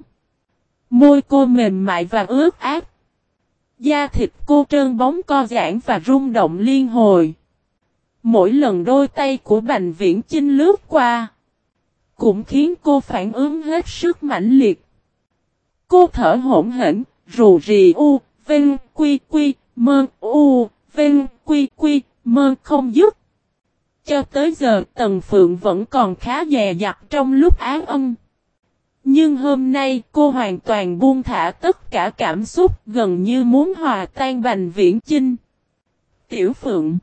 Môi cô mềm mại và ướt át. Da thịt cô trơn bóng co giãn và rung động liên hồi. Mỗi lần đôi tay của Bành Viễn Chinh lướt qua, cũng khiến cô phản ứng hết sức mãnh liệt. Cô thở hỗn hển, rù rì u, vinh, quy quy, mơ, u, vinh, quy quy, mơ không dứt. Cho tới giờ Tần Phượng vẫn còn khá dè dặt trong lúc án âm. Nhưng hôm nay cô hoàn toàn buông thả tất cả cảm xúc gần như muốn hòa tan bành viễn chinh. Tiểu Phượng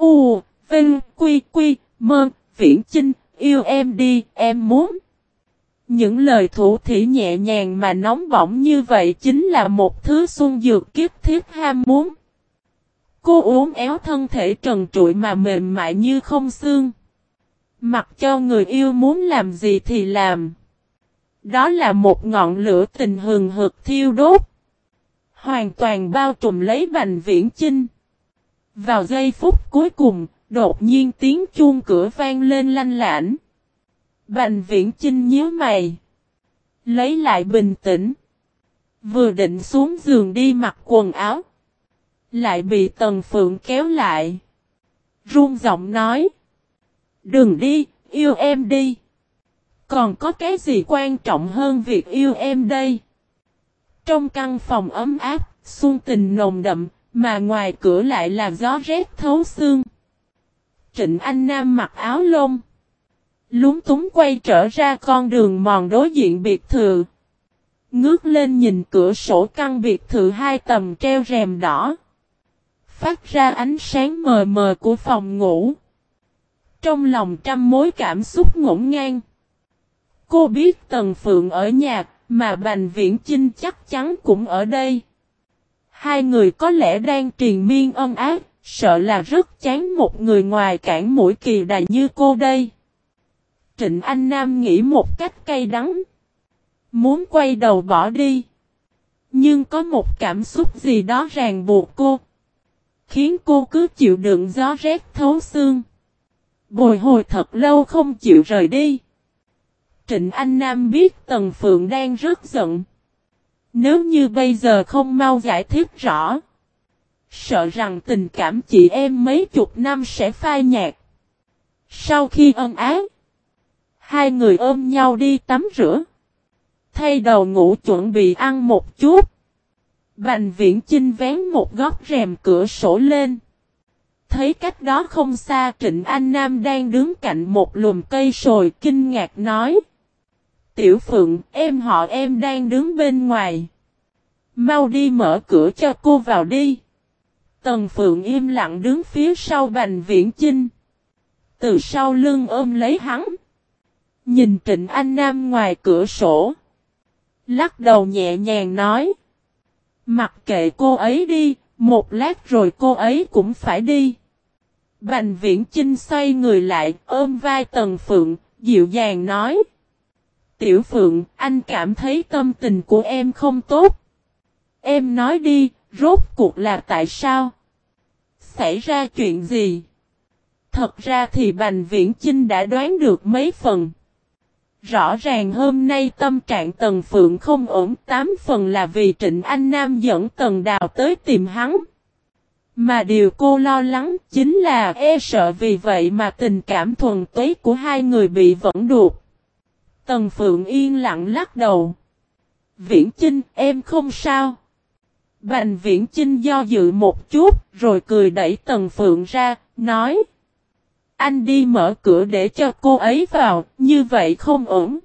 U, Vinh, Quy, Quy, Mơ, Viễn Chinh, yêu em đi, em muốn. Những lời thủ thỉ nhẹ nhàng mà nóng bỏng như vậy chính là một thứ xuân dược kiếp thiết ham muốn. Cô uống éo thân thể trần trụi mà mềm mại như không xương. Mặc cho người yêu muốn làm gì thì làm. Đó là một ngọn lửa tình hừng hực thiêu đốt. Hoàn toàn bao trùm lấy bành viễn chinh. Vào giây phút cuối cùng, đột nhiên tiếng chuông cửa vang lên lanh lãnh. Bành viễn chinh nhớ mày. Lấy lại bình tĩnh. Vừa định xuống giường đi mặc quần áo. Lại bị Tần Phượng kéo lại. Run giọng nói. Đừng đi, yêu em đi. Còn có cái gì quan trọng hơn việc yêu em đây? Trong căn phòng ấm áp, xuân tình nồng đậm, mà ngoài cửa lại là gió rét thấu xương. Trịnh Anh Nam mặc áo lông. Lúng túng quay trở ra con đường mòn đối diện biệt thự. Ngước lên nhìn cửa sổ căn biệt thự hai tầm treo rèm đỏ. Phát ra ánh sáng mờ mờ của phòng ngủ. Trong lòng trăm mối cảm xúc ngổn ngang. Cô biết Tần Phượng ở nhà, mà Bành Viễn Chinh chắc chắn cũng ở đây. Hai người có lẽ đang triền miên ân ác, sợ là rất chán một người ngoài cản mũi kỳ đà như cô đây. Trịnh Anh Nam nghĩ một cách cay đắng. Muốn quay đầu bỏ đi. Nhưng có một cảm xúc gì đó ràng buộc cô. Khiến cô cứ chịu đựng gió rét thấu xương. Bồi hồi thật lâu không chịu rời đi. Trịnh Anh Nam biết Tần Phượng đang rất giận. Nếu như bây giờ không mau giải thích rõ. Sợ rằng tình cảm chị em mấy chục năm sẽ phai nhạt. Sau khi ân ái. Hai người ôm nhau đi tắm rửa. Thay đầu ngủ chuẩn bị ăn một chút. Bành viễn chinh vén một góc rèm cửa sổ lên. Thấy cách đó không xa, Trịnh Anh Nam đang đứng cạnh một lùm cây sồi, kinh ngạc nói. Tiểu Phượng, em họ em đang đứng bên ngoài. Mau đi mở cửa cho cô vào đi. Tần Phượng im lặng đứng phía sau Bành Viễn Chinh. Từ sau lưng ôm lấy hắn. Nhìn Trịnh Anh Nam ngoài cửa sổ. Lắc đầu nhẹ nhàng nói. Mặc kệ cô ấy đi, một lát rồi cô ấy cũng phải đi. Bành viễn Chinh xoay người lại, ôm vai Tần Phượng, dịu dàng nói. Tiểu Phượng, anh cảm thấy tâm tình của em không tốt. Em nói đi, rốt cuộc là tại sao? Xảy ra chuyện gì? Thật ra thì Bành Viễn Chinh đã đoán được mấy phần. Rõ ràng hôm nay tâm trạng Tần Phượng không ổn, tám phần là vì Trịnh Anh Nam dẫn Tần Đào tới tìm hắn. Mà điều cô lo lắng chính là e sợ vì vậy mà tình cảm thuần túy của hai người bị vẫn đuột. Tần Phượng yên lặng lắc đầu. Viễn Chinh, em không sao. Bành Viễn Chinh do dự một chút, rồi cười đẩy Tần Phượng ra, nói. Anh đi mở cửa để cho cô ấy vào, như vậy không ổn.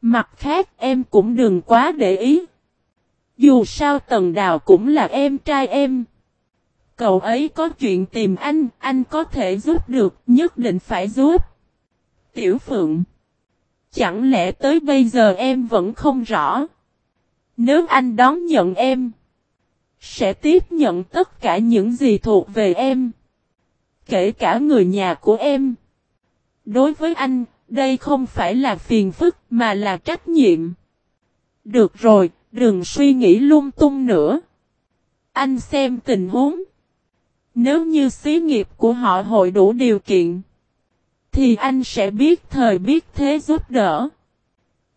Mặt khác em cũng đừng quá để ý. Dù sao Tần Đào cũng là em trai em. Cậu ấy có chuyện tìm anh, anh có thể giúp được, nhất định phải giúp. Tiểu Phượng Chẳng lẽ tới bây giờ em vẫn không rõ? Nếu anh đón nhận em, sẽ tiếp nhận tất cả những gì thuộc về em. Kể cả người nhà của em. Đối với anh, đây không phải là phiền phức mà là trách nhiệm. Được rồi, đừng suy nghĩ lung tung nữa. Anh xem tình huống. Nếu như xí nghiệp của họ hội đủ điều kiện, thì anh sẽ biết thời biết thế giúp đỡ.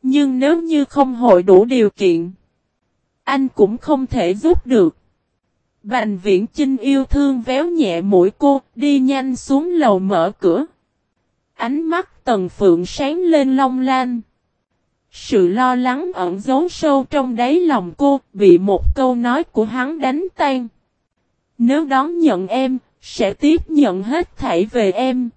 Nhưng nếu như không hội đủ điều kiện, anh cũng không thể giúp được. Bành viễn Trinh yêu thương véo nhẹ mũi cô, đi nhanh xuống lầu mở cửa. Ánh mắt tần phượng sáng lên long lanh. Sự lo lắng ẩn giấu sâu trong đáy lòng cô, bị một câu nói của hắn đánh tan. Nếu đón nhận em, sẽ tiếp nhận hết thảy về em.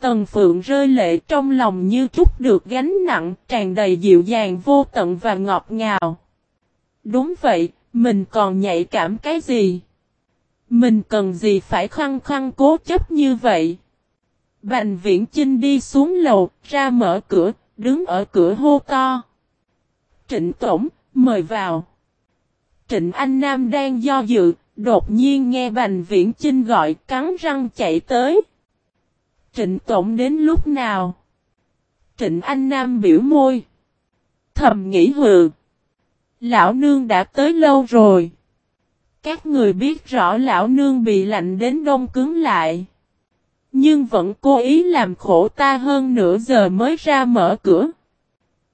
Tần Phượng rơi lệ trong lòng như chút được gánh nặng, tràn đầy dịu dàng vô tận và ngọt ngào. Đúng vậy, mình còn nhạy cảm cái gì? Mình cần gì phải khăng khăng cố chấp như vậy? Bành viễn trinh đi xuống lầu, ra mở cửa, đứng ở cửa hô to. Trịnh Tổng, mời vào. Trịnh Anh Nam đang do dự, đột nhiên nghe Bành Viễn Chinh gọi cắn răng chạy tới. Trịnh Tổng đến lúc nào? Trịnh Anh Nam biểu môi. Thầm nghĩ hừ. Lão nương đã tới lâu rồi. Các người biết rõ lão nương bị lạnh đến đông cứng lại. Nhưng vẫn cố ý làm khổ ta hơn nửa giờ mới ra mở cửa.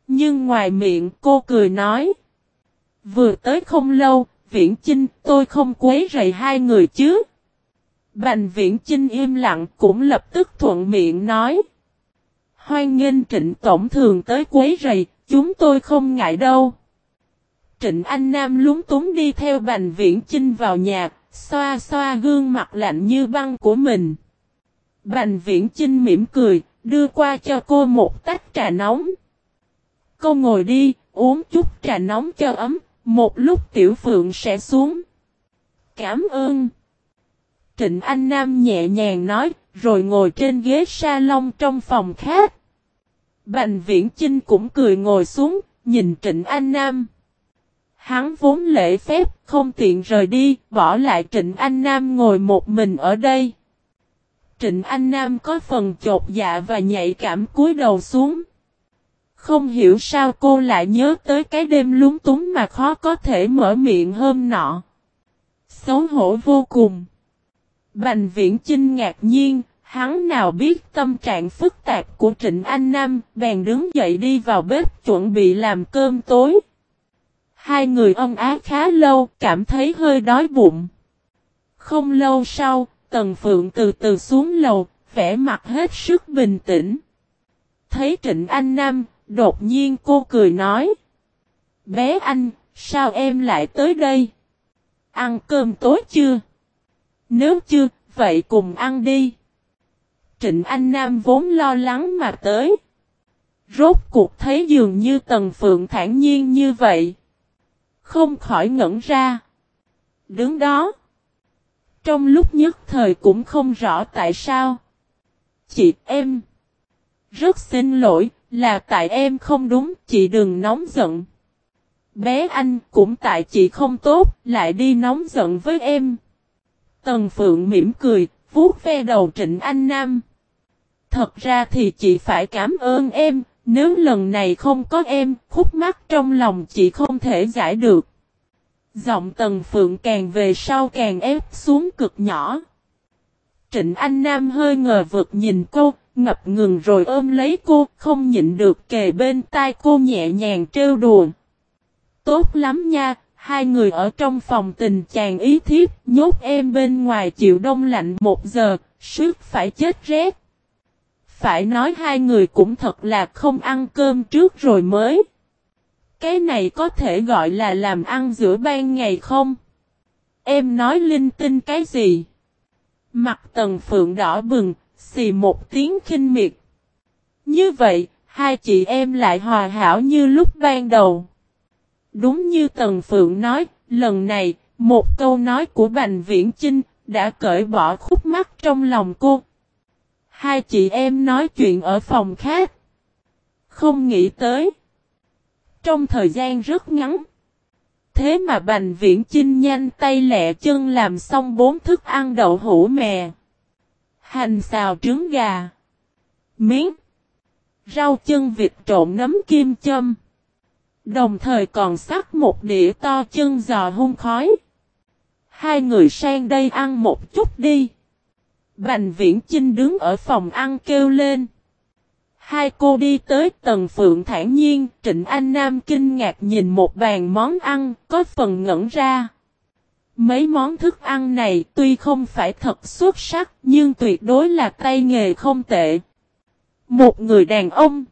Nhưng ngoài miệng cô cười nói. Vừa tới không lâu, Viễn Chinh tôi không quấy rầy hai người chứ. Bành Viễn Chinh im lặng cũng lập tức thuận miệng nói. Hoan nghênh trịnh tổng thường tới quấy rầy, chúng tôi không ngại đâu. Trịnh Anh Nam lúng túng đi theo Bành Viễn Chinh vào nhà, xoa xoa gương mặt lạnh như băng của mình. Bành Viễn Chinh mỉm cười, đưa qua cho cô một tách trà nóng. Cô ngồi đi, uống chút trà nóng cho ấm, một lúc Tiểu Phượng sẽ xuống. Cảm ơn. Trịnh Anh Nam nhẹ nhàng nói, rồi ngồi trên ghế salon trong phòng khác. Bành Viễn Chinh cũng cười ngồi xuống, nhìn Trịnh Anh Nam. Hắn vốn lễ phép, không tiện rời đi, bỏ lại Trịnh Anh Nam ngồi một mình ở đây. Trịnh Anh Nam có phần chột dạ và nhạy cảm cúi đầu xuống. Không hiểu sao cô lại nhớ tới cái đêm lúng túng mà khó có thể mở miệng hôm nọ. Xấu hổ vô cùng. Bành viễn Trinh ngạc nhiên, hắn nào biết tâm trạng phức tạp của Trịnh Anh Nam, bèn đứng dậy đi vào bếp chuẩn bị làm cơm tối. Hai người ân á khá lâu, cảm thấy hơi đói bụng. Không lâu sau, Tần Phượng từ từ xuống lầu, vẻ mặt hết sức bình tĩnh. Thấy Trịnh Anh Nam, đột nhiên cô cười nói. Bé anh, sao em lại tới đây? Ăn cơm tối chưa? Nếu chưa, vậy cùng ăn đi. Trịnh Anh Nam vốn lo lắng mà tới. Rốt cuộc thấy dường như Tần Phượng thản nhiên như vậy. Không khỏi ngẩn ra. Đứng đó. Trong lúc nhất thời cũng không rõ tại sao. Chị em. Rất xin lỗi, là tại em không đúng, chị đừng nóng giận. Bé anh cũng tại chị không tốt, lại đi nóng giận với em. Tần Phượng mỉm cười, vuốt ve đầu Trịnh Anh Nam. Thật ra thì chị phải cảm ơn em, nếu lần này không có em, khúc mắt trong lòng chị không thể giải được. Giọng Tần Phượng càng về sau càng ép xuống cực nhỏ. Trịnh Anh Nam hơi ngờ vực nhìn cô, ngập ngừng rồi ôm lấy cô, không nhịn được kề bên tai cô nhẹ nhàng trêu đùa. Tốt lắm nha, hai người ở trong phòng tình chàng ý thiếp, nhốt em bên ngoài chịu đông lạnh một giờ, sức phải chết rét. Phải nói hai người cũng thật là không ăn cơm trước rồi mới. Cái này có thể gọi là làm ăn giữa ban ngày không? Em nói linh tinh cái gì? Mặt tần phượng đỏ bừng, xì một tiếng khinh miệt. Như vậy, hai chị em lại hòa hảo như lúc ban đầu. Đúng như Tần Phượng nói, lần này, một câu nói của Bành Viễn Chinh đã cởi bỏ khúc mắc trong lòng cô. Hai chị em nói chuyện ở phòng khác. Không nghĩ tới. Trong thời gian rất ngắn. Thế mà Bành Viễn Chinh nhanh tay lẹ chân làm xong bốn thức ăn đậu hũ mè. Hành xào trứng gà. Miếng. Rau chân vịt trộn nấm kim châm. Đồng thời còn sắc một đĩa to chân giò hung khói. Hai người sang đây ăn một chút đi. Bành viễn Chinh đứng ở phòng ăn kêu lên. Hai cô đi tới tầng phượng thản nhiên, Trịnh Anh Nam kinh ngạc nhìn một bàn món ăn, có phần ngẩn ra. Mấy món thức ăn này tuy không phải thật xuất sắc, nhưng tuyệt đối là tay nghề không tệ. Một người đàn ông,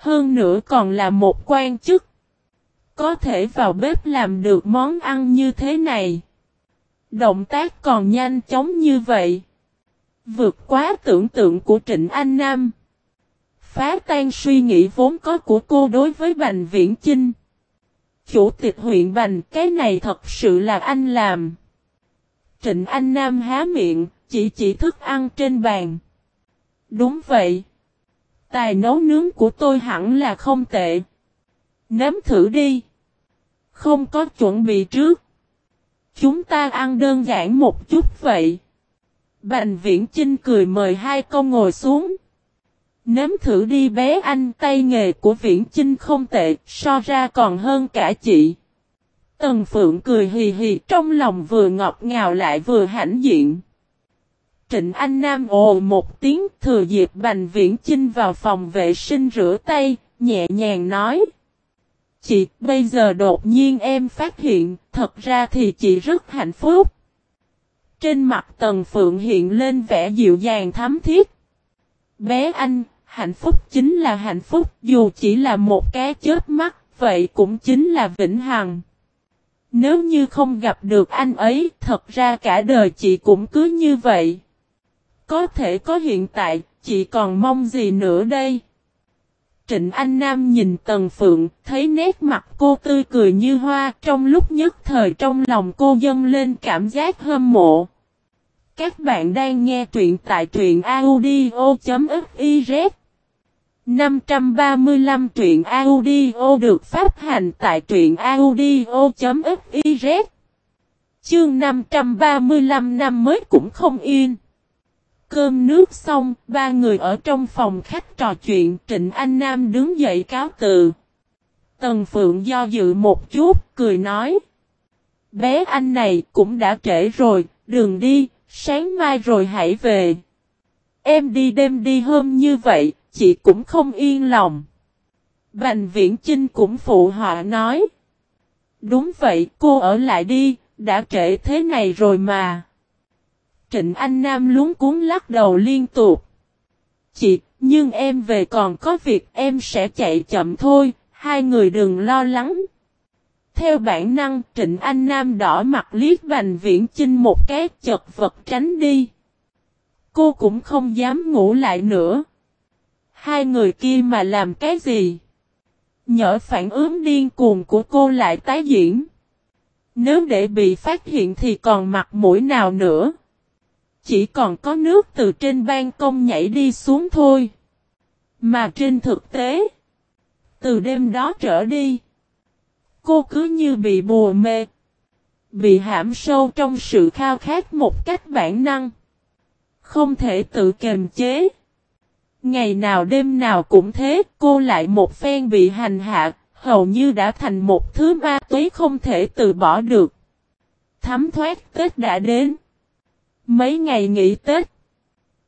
hơn nữa còn là một quan chức, có thể vào bếp làm được món ăn như thế này. Động tác còn nhanh chóng như vậy. Vượt quá tưởng tượng của Trịnh Anh Nam. Phá tan suy nghĩ vốn có của cô đối với Bành Viễn Chinh. Chủ tịch huyện Bành cái này thật sự là anh làm. Trịnh Anh Nam há miệng, chỉ chỉ thức ăn trên bàn. Đúng vậy. Tài nấu nướng của tôi hẳn là không tệ. Nếm thử đi. Không có chuẩn bị trước. Chúng ta ăn đơn giản một chút vậy. Bành viễn Trinh cười mời hai con ngồi xuống. Nếm thử đi bé anh tay nghề của viễn Trinh không tệ, so ra còn hơn cả chị. Tần Phượng cười hì hì trong lòng vừa ngọt ngào lại vừa hãnh diện. Trịnh Anh Nam ồ một tiếng thừa dịp Bành Viễn Chinh vào phòng vệ sinh rửa tay, nhẹ nhàng nói. Chị, bây giờ đột nhiên em phát hiện, thật ra thì chị rất hạnh phúc. Trên mặt Tần Phượng hiện lên vẻ dịu dàng thắm thiết. Bé anh, hạnh phúc chính là hạnh phúc, dù chỉ là một cái chớp mắt, vậy cũng chính là vĩnh hằng. Nếu như không gặp được anh ấy, thật ra cả đời chị cũng cứ như vậy. Có thể có hiện tại, chị còn mong gì nữa đây? Trịnh Anh Nam nhìn Tần Phượng, thấy nét mặt cô tươi cười như hoa, trong lúc nhất thời trong lòng cô dâng lên cảm giác hâm mộ. Các bạn đang nghe truyện tại truyện audio.fiz 535 truyện audio được phát hành tại truyện audio.fiz Chương 535 năm mới cũng không yên. Cơm nước xong, ba người ở trong phòng khách trò chuyện, Trịnh Anh Nam đứng dậy cáo từ. Tần Phượng do dự một chút, cười nói. Bé anh này cũng đã trễ rồi, đừng đi, sáng mai rồi hãy về. Em đi đêm đi hôm như vậy, chị cũng không yên lòng. Bành viễn Chinh cũng phụ họa nói. Đúng vậy, cô ở lại đi, đã trễ thế này rồi mà. Trịnh Anh Nam luống cuốn lắc đầu liên tục. Chị, nhưng em về còn có việc em sẽ chạy chậm thôi, hai người đừng lo lắng. Theo bản năng, Trịnh Anh Nam đỏ mặt liếc Bành Viễn Chinh một cái chật vật tránh đi. Cô cũng không dám ngủ lại nữa. Hai người kia mà làm cái gì? Nhỡ phản ứng điên cuồng của cô lại tái diễn. Nếu để bị phát hiện thì còn mặt mũi nào nữa? Chỉ còn có nước từ trên ban công nhảy đi xuống thôi. Mà trên thực tế, từ đêm đó trở đi, cô cứ như bị bùa mê, bị hãm sâu trong sự khao khát một cách bản năng, không thể tự kềm chế. Ngày nào đêm nào cũng thế, cô lại một phen bị hành hạ, hầu như đã thành một thứ ma túy không thể từ bỏ được. Thấm thoát Tết đã đến. Mấy ngày nghỉ Tết,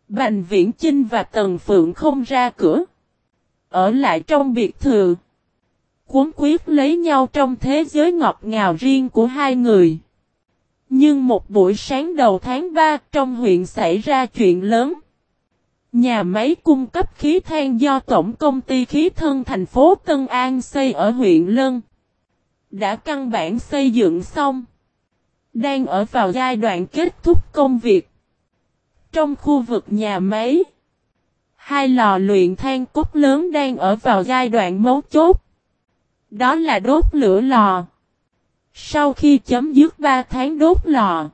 Bành Viễn Chinh và Tần Phượng không ra cửa. Ở lại trong biệt thự. Cuốn quyết lấy nhau trong thế giới ngọt ngào riêng của hai người. Nhưng một buổi sáng đầu tháng 3 trong huyện xảy ra chuyện lớn. Nhà máy cung cấp khí than do Tổng công ty khí thân thành phố Tân An xây ở huyện Lân. Đã căn bản xây dựng xong. Đang ở vào giai đoạn kết thúc công việc. Trong khu vực nhà máy. Hai lò luyện than cốt lớn đang ở vào giai đoạn mấu chốt. Đó là đốt lửa lò. Sau khi chấm dứt 3 tháng đốt lò.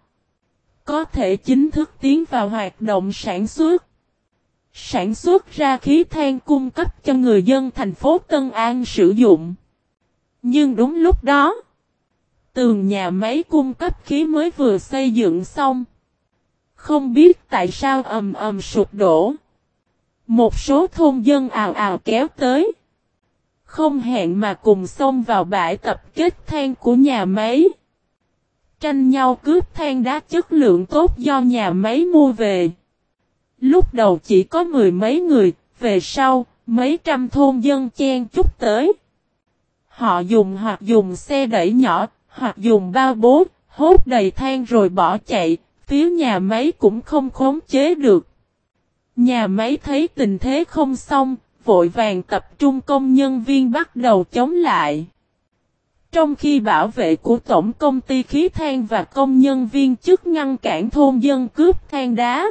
Có thể chính thức tiến vào hoạt động sản xuất. Sản xuất ra khí than cung cấp cho người dân thành phố Tân An sử dụng. Nhưng đúng lúc đó, tường nhà máy cung cấp khí mới vừa xây dựng xong. Không biết tại sao ầm ầm sụp đổ. Một số thôn dân ào ào kéo tới. Không hẹn mà cùng xông vào bãi tập kết than của nhà máy. Tranh nhau cướp than đá chất lượng tốt do nhà máy mua về. Lúc đầu chỉ có mười mấy người, về sau, mấy trăm thôn dân chen chút tới. Họ dùng hoặc dùng xe đẩy nhỏ, hoặc dùng bao bố, hốt đầy than rồi bỏ chạy, phía nhà máy cũng không khống chế được. Nhà máy thấy tình thế không xong, vội vàng tập trung công nhân viên bắt đầu chống lại. Trong khi bảo vệ của Tổng công ty khí than và công nhân viên chức ngăn cản thôn dân cướp than đá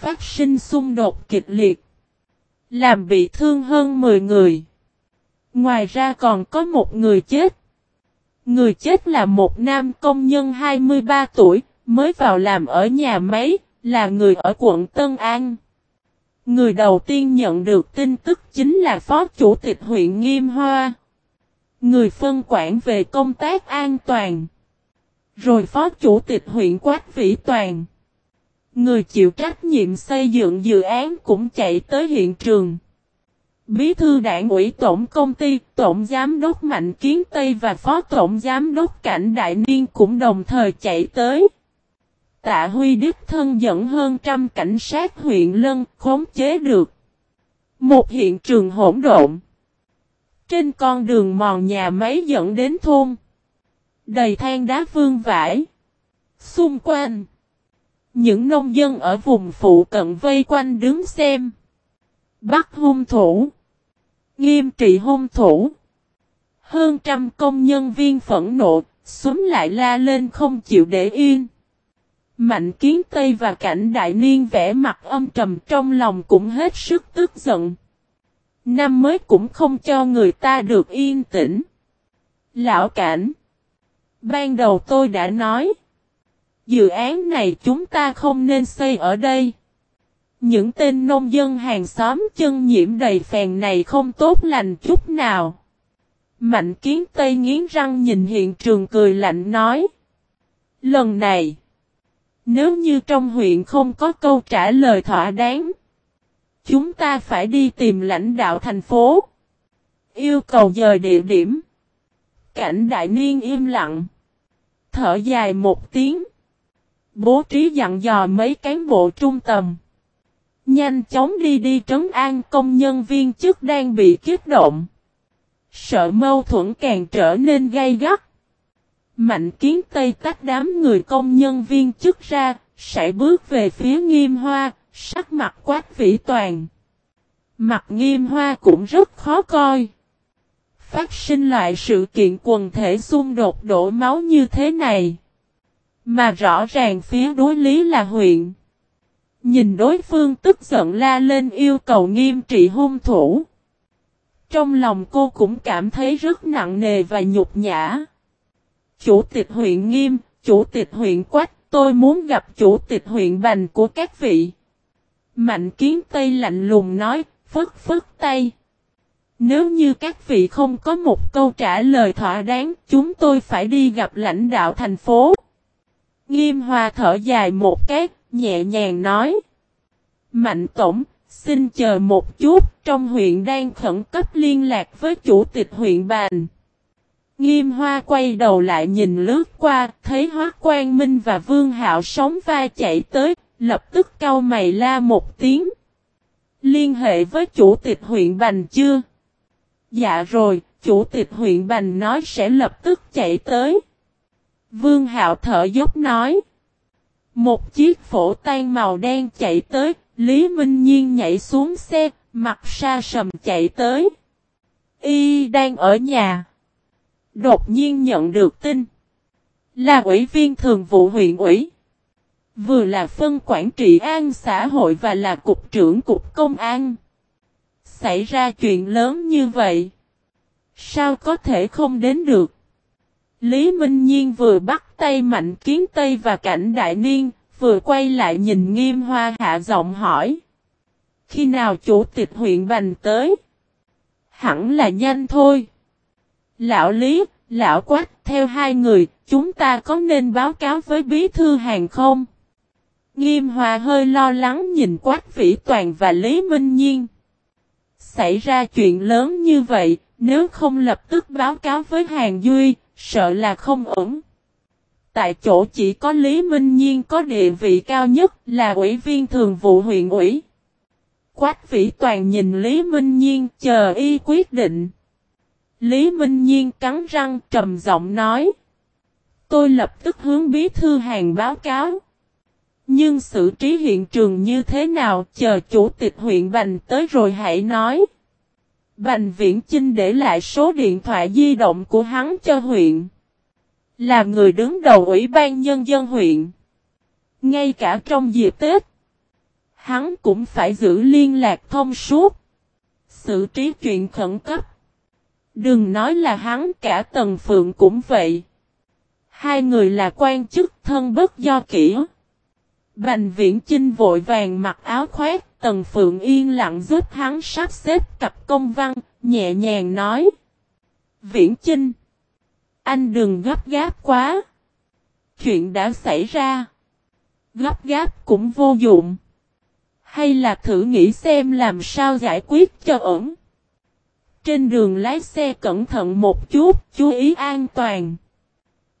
phát sinh xung đột kịch liệt, làm bị thương hơn 10 người. Ngoài ra còn có một người chết. Người chết là một nam công nhân 23 tuổi, mới vào làm ở nhà máy, là người ở quận Tân An. Người đầu tiên nhận được tin tức chính là Phó Chủ tịch huyện Nghiêm Hoa. Người phân quản về công tác an toàn. Rồi Phó Chủ tịch huyện Quách Vĩ Toàn. Người chịu trách nhiệm xây dựng dự án cũng chạy tới hiện trường. Bí thư đảng ủy tổng công ty, tổng giám đốc Mạnh Kiến Tây và phó tổng giám đốc Cảnh Đại Niên cũng đồng thời chạy tới. Tạ Huy Đức thân dẫn hơn trăm cảnh sát huyện Lân khống chế được. Một hiện trường hỗn độn. Trên con đường mòn nhà máy dẫn đến thôn. Đầy than đá vương vãi. Xung quanh. Những nông dân ở vùng phụ cận vây quanh đứng xem. Bắt hung thủ. Nghiêm trị hung thủ. Hơn trăm công nhân viên phẫn nộ, xuống lại la lên không chịu để yên. Mạnh kiến Tây và cảnh đại niên vẽ mặt âm trầm trong lòng cũng hết sức tức giận. Năm mới cũng không cho người ta được yên tĩnh. Lão cảnh. Ban đầu tôi đã nói. Dự án này chúng ta không nên xây ở đây. Những tên nông dân hàng xóm chân nhiễm đầy phèn này không tốt lành chút nào. Mạnh kiến Tây nghiến răng nhìn hiện trường cười lạnh nói. Lần này, nếu như trong huyện không có câu trả lời thỏa đáng, chúng ta phải đi tìm lãnh đạo thành phố. Yêu cầu dời địa điểm. Cảnh đại niên im lặng. Thở dài một tiếng. Bố trí dặn dò mấy cán bộ trung tâm Nhanh chóng đi đi trấn an công nhân viên chức đang bị kích động. Sợ mâu thuẫn càng trở nên gay gắt. Mạnh kiến Tây tách đám người công nhân viên chức ra, sẽ bước về phía nghiêm hoa, sắc mặt quát vĩ toàn. Mặt nghiêm hoa cũng rất khó coi. Phát sinh lại sự kiện quần thể xung đột đổ máu như thế này. Mà rõ ràng phía đối lý là huyện. Nhìn đối phương tức giận la lên yêu cầu nghiêm trị hung thủ. Trong lòng cô cũng cảm thấy rất nặng nề và nhục nhã. Chủ tịch huyện nghiêm, chủ tịch huyện quách, tôi muốn gặp chủ tịch huyện bành của các vị. Mạnh kiến Tây lạnh lùng nói, phất phất tay. Nếu như các vị không có một câu trả lời thỏa đáng, chúng tôi phải đi gặp lãnh đạo thành phố. Nghiêm hòa thở dài một cái, nhẹ nhàng nói. Mạnh Tổng, xin chờ một chút, trong huyện đang khẩn cấp liên lạc với chủ tịch huyện bàn. Nghiêm hoa quay đầu lại nhìn lướt qua, thấy Hoác Quang Minh và Vương Hạo sống va chạy tới, lập tức cau mày la một tiếng. Liên hệ với chủ tịch huyện Bành chưa? Dạ rồi, chủ tịch huyện Bành nói sẽ lập tức chạy tới. Vương Hạo thở dốc nói. Một chiếc phổ tan màu đen chạy tới, Lý Minh Nhiên nhảy xuống xe, mặt sa sầm chạy tới. Y đang ở nhà. Đột nhiên nhận được tin. Là ủy viên thường vụ huyện ủy. Vừa là phân quản trị an xã hội và là cục trưởng cục công an. Xảy ra chuyện lớn như vậy. Sao có thể không đến được? Lý Minh Nhiên vừa bắt tay Mạnh Kiến Tây và Cảnh Đại Niên, vừa quay lại nhìn Nghiêm Hoa hạ giọng hỏi. Khi nào chủ tịch huyện Bành tới? Hẳn là nhanh thôi. Lão Lý, Lão Quách, theo hai người, chúng ta có nên báo cáo với bí thư hàng không? Nghiêm Hoa hơi lo lắng nhìn Quách Vĩ Toàn và Lý Minh Nhiên. Xảy ra chuyện lớn như vậy, nếu không lập tức báo cáo với Hàng Duy, sợ là không ổn. Tại chỗ chỉ có Lý Minh Nhiên có địa vị cao nhất là ủy viên thường vụ huyện ủy. Quách Vĩ Toàn nhìn Lý Minh Nhiên chờ y quyết định. Lý Minh Nhiên cắn răng trầm giọng nói. Tôi lập tức hướng bí thư hàng báo cáo. Nhưng xử trí hiện trường như thế nào, chờ chủ tịch huyện Bành tới rồi hãy nói. Bành Viễn Chinh để lại số điện thoại di động của hắn cho huyện. Là người đứng đầu Ủy ban Nhân dân huyện. Ngay cả trong dịp Tết. Hắn cũng phải giữ liên lạc thông suốt. Xử trí chuyện khẩn cấp. Đừng nói là hắn cả Tần Phượng cũng vậy. Hai người là quan chức thân bất do kỹ. Bành viễn Chinh vội vàng mặc áo khoét, Tần Phượng yên lặng giúp hắn sắp xếp cặp công văn, nhẹ nhàng nói. Viễn Chinh, anh đừng gấp gáp quá. Chuyện đã xảy ra. Gấp gáp cũng vô dụng. Hay là thử nghĩ xem làm sao giải quyết cho ổn. Trên đường lái xe cẩn thận một chút, chú ý an toàn.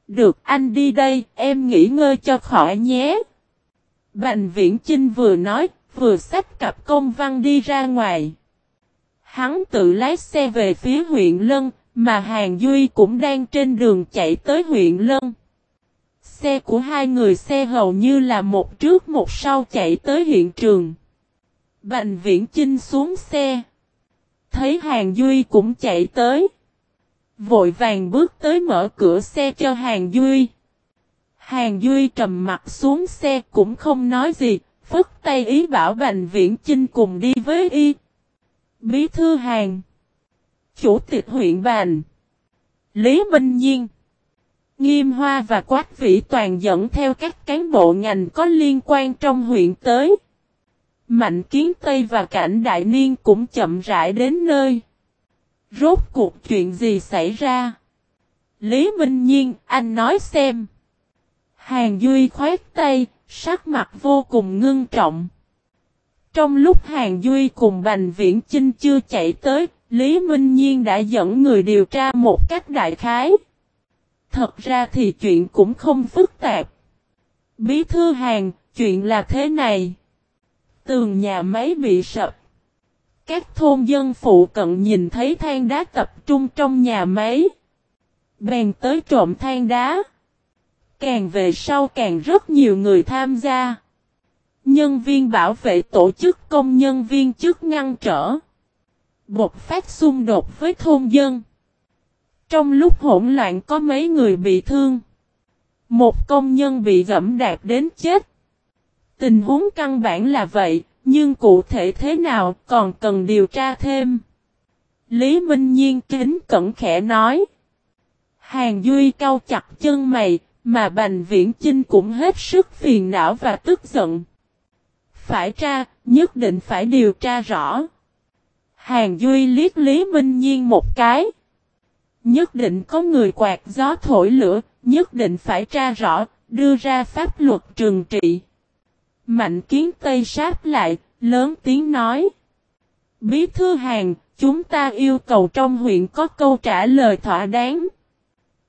Được anh đi đây, em nghỉ ngơi cho khỏi nhé. Bành viễn Chinh vừa nói, vừa xách cặp công văn đi ra ngoài. Hắn tự lái xe về phía huyện Lân, mà Hàng Duy cũng đang trên đường chạy tới huyện Lân. Xe của hai người xe hầu như là một trước một sau chạy tới hiện trường. Bành viễn Chinh xuống xe. Thấy Hàng Duy cũng chạy tới. Vội vàng bước tới mở cửa xe cho Hàng Duy. Hàng Duy trầm mặt xuống xe cũng không nói gì, phất tay ý bảo Bành Viễn Chinh cùng đi với y. Bí thư Hàng Chủ tịch huyện Bành Lý Minh Nhiên Nghiêm Hoa và Quách Vĩ Toàn dẫn theo các cán bộ ngành có liên quan trong huyện tới. Mạnh Kiến Tây và Cảnh Đại Niên cũng chậm rãi đến nơi. Rốt cuộc chuyện gì xảy ra? Lý Minh Nhiên, anh nói xem. Hàng Duy khoét tay, sắc mặt vô cùng ngưng trọng. Trong lúc Hàng Duy cùng Bành Viễn Chinh chưa chạy tới, Lý Minh Nhiên đã dẫn người điều tra một cách đại khái. Thật ra thì chuyện cũng không phức tạp. Bí thư Hàng, chuyện là thế này. Tường nhà máy bị sập. Các thôn dân phụ cận nhìn thấy than đá tập trung trong nhà máy. Bèn tới trộm than đá. Càng về sau càng rất nhiều người tham gia. Nhân viên bảo vệ tổ chức công nhân viên chức ngăn trở. Bột phát xung đột với thôn dân. Trong lúc hỗn loạn có mấy người bị thương. Một công nhân bị gẫm đạp đến chết. Tình huống căn bản là vậy, nhưng cụ thể thế nào còn cần điều tra thêm. Lý Minh Nhiên kính cẩn khẽ nói. Hàng Duy cau chặt chân mày, mà Bành Viễn Chinh cũng hết sức phiền não và tức giận. Phải tra, nhất định phải điều tra rõ. Hàng Duy liếc Lý Minh Nhiên một cái. Nhất định có người quạt gió thổi lửa, nhất định phải tra rõ, đưa ra pháp luật trừng trị. Mạnh kiến Tây sát lại, lớn tiếng nói. Bí thư hàng, chúng ta yêu cầu trong huyện có câu trả lời thỏa đáng.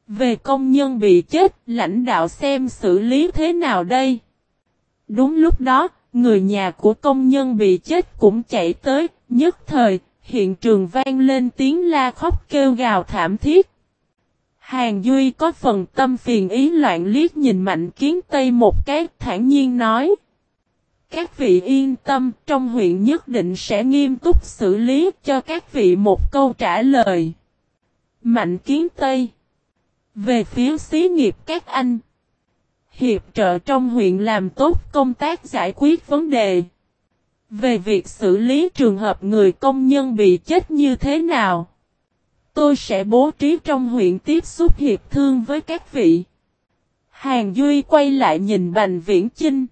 Về công nhân bị chết, lãnh đạo xem xử lý thế nào đây? Đúng lúc đó, người nhà của công nhân bị chết cũng chạy tới, nhất thời, hiện trường vang lên tiếng la khóc kêu gào thảm thiết. Hàng Duy có phần tâm phiền ý loạn liếc nhìn Mạnh Kiến Tây một cái thản nhiên nói. Các vị yên tâm, trong huyện nhất định sẽ nghiêm túc xử lý cho các vị một câu trả lời. Mạnh Kiến Tây về phía xí nghiệp các anh Hiệp trợ trong huyện làm tốt công tác giải quyết vấn đề. Về việc xử lý trường hợp người công nhân bị chết như thế nào? Tôi sẽ bố trí trong huyện tiếp xúc hiệp thương với các vị. Hàng Duy quay lại nhìn Bành Viễn Chinh.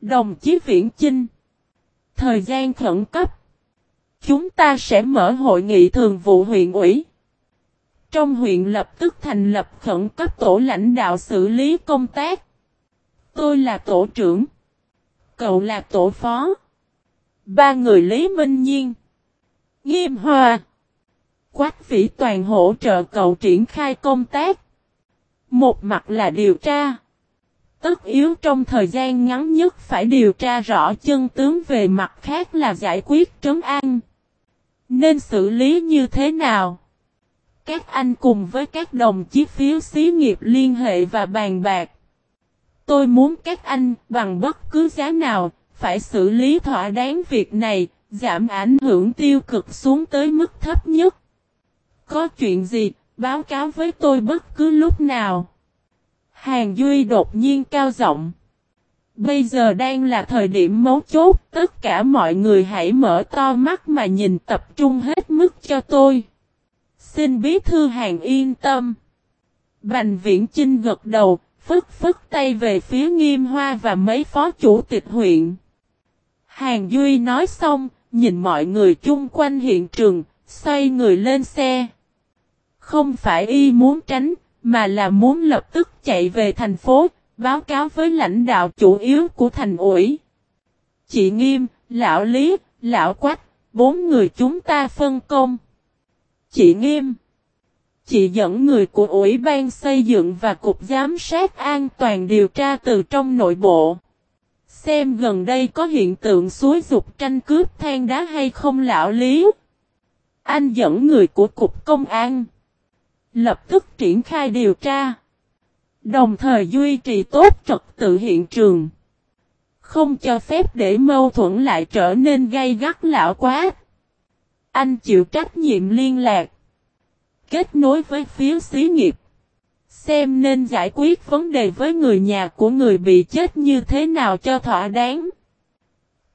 Đồng chí Viễn Chinh. Thời gian khẩn cấp. Chúng ta sẽ mở hội nghị thường vụ huyện ủy. Trong huyện lập tức thành lập khẩn cấp tổ lãnh đạo xử lý công tác. Tôi là tổ trưởng. Cậu là tổ phó. Ba người Lý Minh Nhiên. Nghiêm Hòa. Quách Vĩ Toàn hỗ trợ cậu triển khai công tác. Một mặt là điều tra. Tất yếu trong thời gian ngắn nhất phải điều tra rõ chân tướng về mặt khác là giải quyết trấn an. Nên xử lý như thế nào? Các anh cùng với các đồng chí phiếu xí nghiệp liên hệ và bàn bạc. Tôi muốn các anh bằng bất cứ giá nào phải xử lý thỏa đáng việc này, giảm ảnh hưởng tiêu cực xuống tới mức thấp nhất. Có chuyện gì, báo cáo với tôi bất cứ lúc nào. Hàng Duy đột nhiên cao giọng. Bây giờ đang là thời điểm mấu chốt, tất cả mọi người hãy mở to mắt mà nhìn tập trung hết mức cho tôi. Xin bí thư hàng yên tâm. Bành viễn Trinh gật đầu, phức phức tay về phía nghiêm hoa và mấy phó chủ tịch huyện. Hàng Duy nói xong, nhìn mọi người chung quanh hiện trường, xoay người lên xe. Không phải y muốn tránh, mà là muốn lập tức chạy về thành phố, báo cáo với lãnh đạo chủ yếu của thành ủy. Chị Nghiêm, Lão Lý, Lão Quách, bốn người chúng ta phân công. Chị Nghiêm Chị dẫn người của Ủy ban xây dựng và Cục Giám sát An toàn điều tra từ trong nội bộ. Xem gần đây có hiện tượng suối dục tranh cướp than đá hay không lão lý. Anh dẫn người của Cục Công an. Lập tức triển khai điều tra. Đồng thời duy trì tốt trật tự hiện trường. Không cho phép để mâu thuẫn lại trở nên gây gắt lão quá. Anh chịu trách nhiệm liên lạc. Kết nối với phía xí nghiệp. Xem nên giải quyết vấn đề với người nhà của người bị chết như thế nào cho thỏa đáng.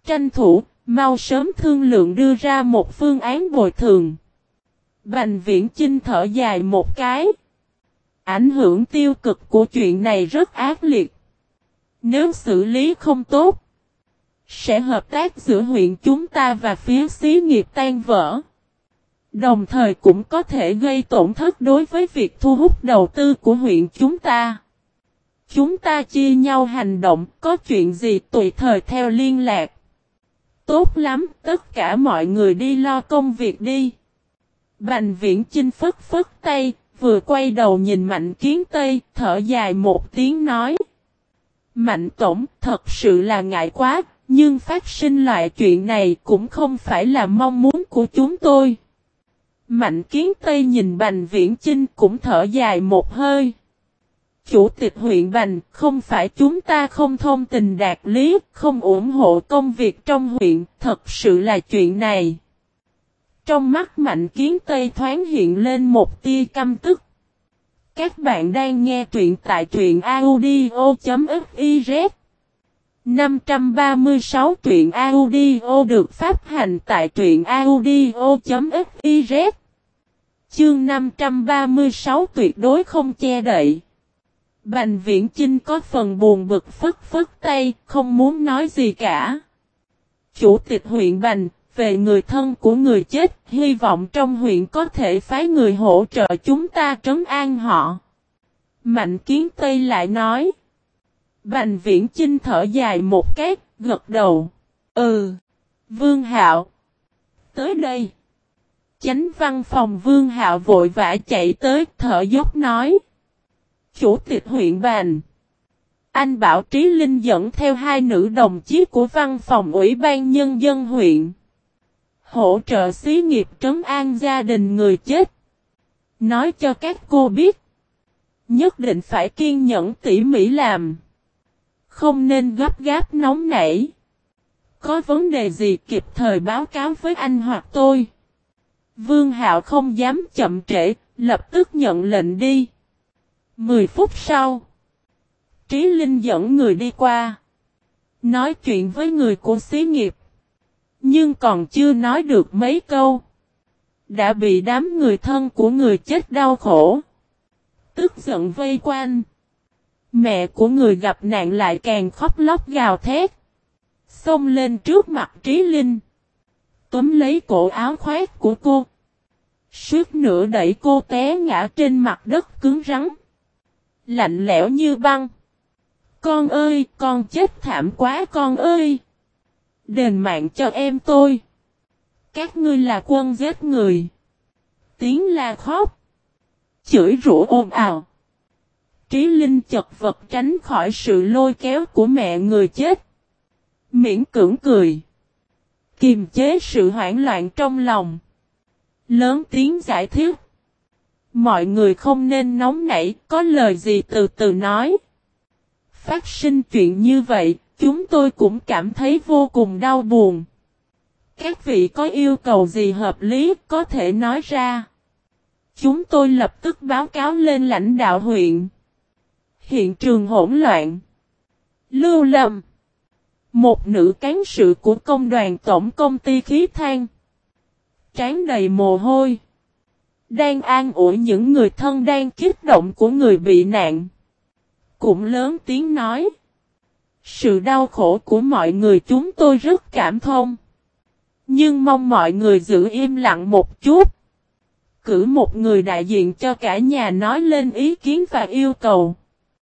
Tranh thủ, mau sớm thương lượng đưa ra một phương án bồi thường. Bành viễn chinh thở dài một cái. Ảnh hưởng tiêu cực của chuyện này rất ác liệt. Nếu xử lý không tốt, sẽ hợp tác giữa huyện chúng ta và phía xí nghiệp tan vỡ. Đồng thời cũng có thể gây tổn thất đối với việc thu hút đầu tư của huyện chúng ta. Chúng ta chia nhau hành động, có chuyện gì tùy thời theo liên lạc. Tốt lắm, tất cả mọi người đi lo công việc đi. Bành viễn chinh phất phất tay, vừa quay đầu nhìn Mạnh Kiến Tây, thở dài một tiếng nói. Mạnh Tổng, thật sự là ngại quá, nhưng phát sinh loại chuyện này cũng không phải là mong muốn của chúng tôi. Mạnh Kiến Tây nhìn Bành Viễn Chinh cũng thở dài một hơi. Chủ tịch huyện Bành, không phải chúng ta không thông tình đạt lý, không ủng hộ công việc trong huyện, thật sự là chuyện này. Trong mắt Mạnh Kiến Tây thoáng hiện lên một tia căm tức. Các bạn đang nghe truyện tại truyện audio.fif 536 truyện audio được phát hành tại truyện audio.fiz Chương 536 tuyệt đối không che đậy. Bành viễn Trinh có phần buồn bực phức phức tay, không muốn nói gì cả. Chủ tịch huyện Bành, về người thân của người chết, hy vọng trong huyện có thể phái người hỗ trợ chúng ta trấn an họ. Mạnh kiến Tây lại nói. Bành viễn chinh thở dài một cái, gật đầu. Ừ. Vương Hạo. Tới đây. Chánh văn phòng Vương Hạo vội vã chạy tới thở dốc nói. Chủ tịch huyện bàn, Anh Bảo Trí Linh dẫn theo hai nữ đồng chí của văn phòng Ủy ban Nhân dân huyện. Hỗ trợ xí nghiệp trấn an gia đình người chết. Nói cho các cô biết. Nhất định phải kiên nhẫn tỉ mỉ làm. Không nên gấp gáp nóng nảy. Có vấn đề gì kịp thời báo cáo với anh hoặc tôi. Vương Hạo không dám chậm trễ, lập tức nhận lệnh đi. Mười phút sau. Trí Linh dẫn người đi qua. Nói chuyện với người của xí nghiệp. Nhưng còn chưa nói được mấy câu. Đã bị đám người thân của người chết đau khổ. Tức giận vây quanh. Mẹ của người gặp nạn lại càng khóc lóc gào thét. Xông lên trước mặt Trí Linh. Túm lấy cổ áo khoét của cô. Suốt nửa đẩy cô té ngã trên mặt đất cứng rắn. Lạnh lẽo như băng. Con ơi, con chết thảm quá con ơi. Đền mạng cho em tôi. Các ngươi là quân giết người. Tiếng la khóc. Chửi rủa ồn ào. Trí Linh chật vật tránh khỏi sự lôi kéo của mẹ người chết. Miễn cưỡng cười. Kiềm chế sự hoảng loạn trong lòng. Lớn tiếng giải thích. Mọi người không nên nóng nảy, có lời gì từ từ nói. Phát sinh chuyện như vậy, chúng tôi cũng cảm thấy vô cùng đau buồn. Các vị có yêu cầu gì hợp lý có thể nói ra. Chúng tôi lập tức báo cáo lên lãnh đạo huyện. Hiện trường hỗn loạn. Lưu Lâm. Một nữ cán sự của công đoàn tổng công ty khí than. Trán đầy mồ hôi. Đang an ủi những người thân đang kích động của người bị nạn. Cũng lớn tiếng nói. Sự đau khổ của mọi người chúng tôi rất cảm thông. Nhưng mong mọi người giữ im lặng một chút. Cử một người đại diện cho cả nhà nói lên ý kiến và yêu cầu.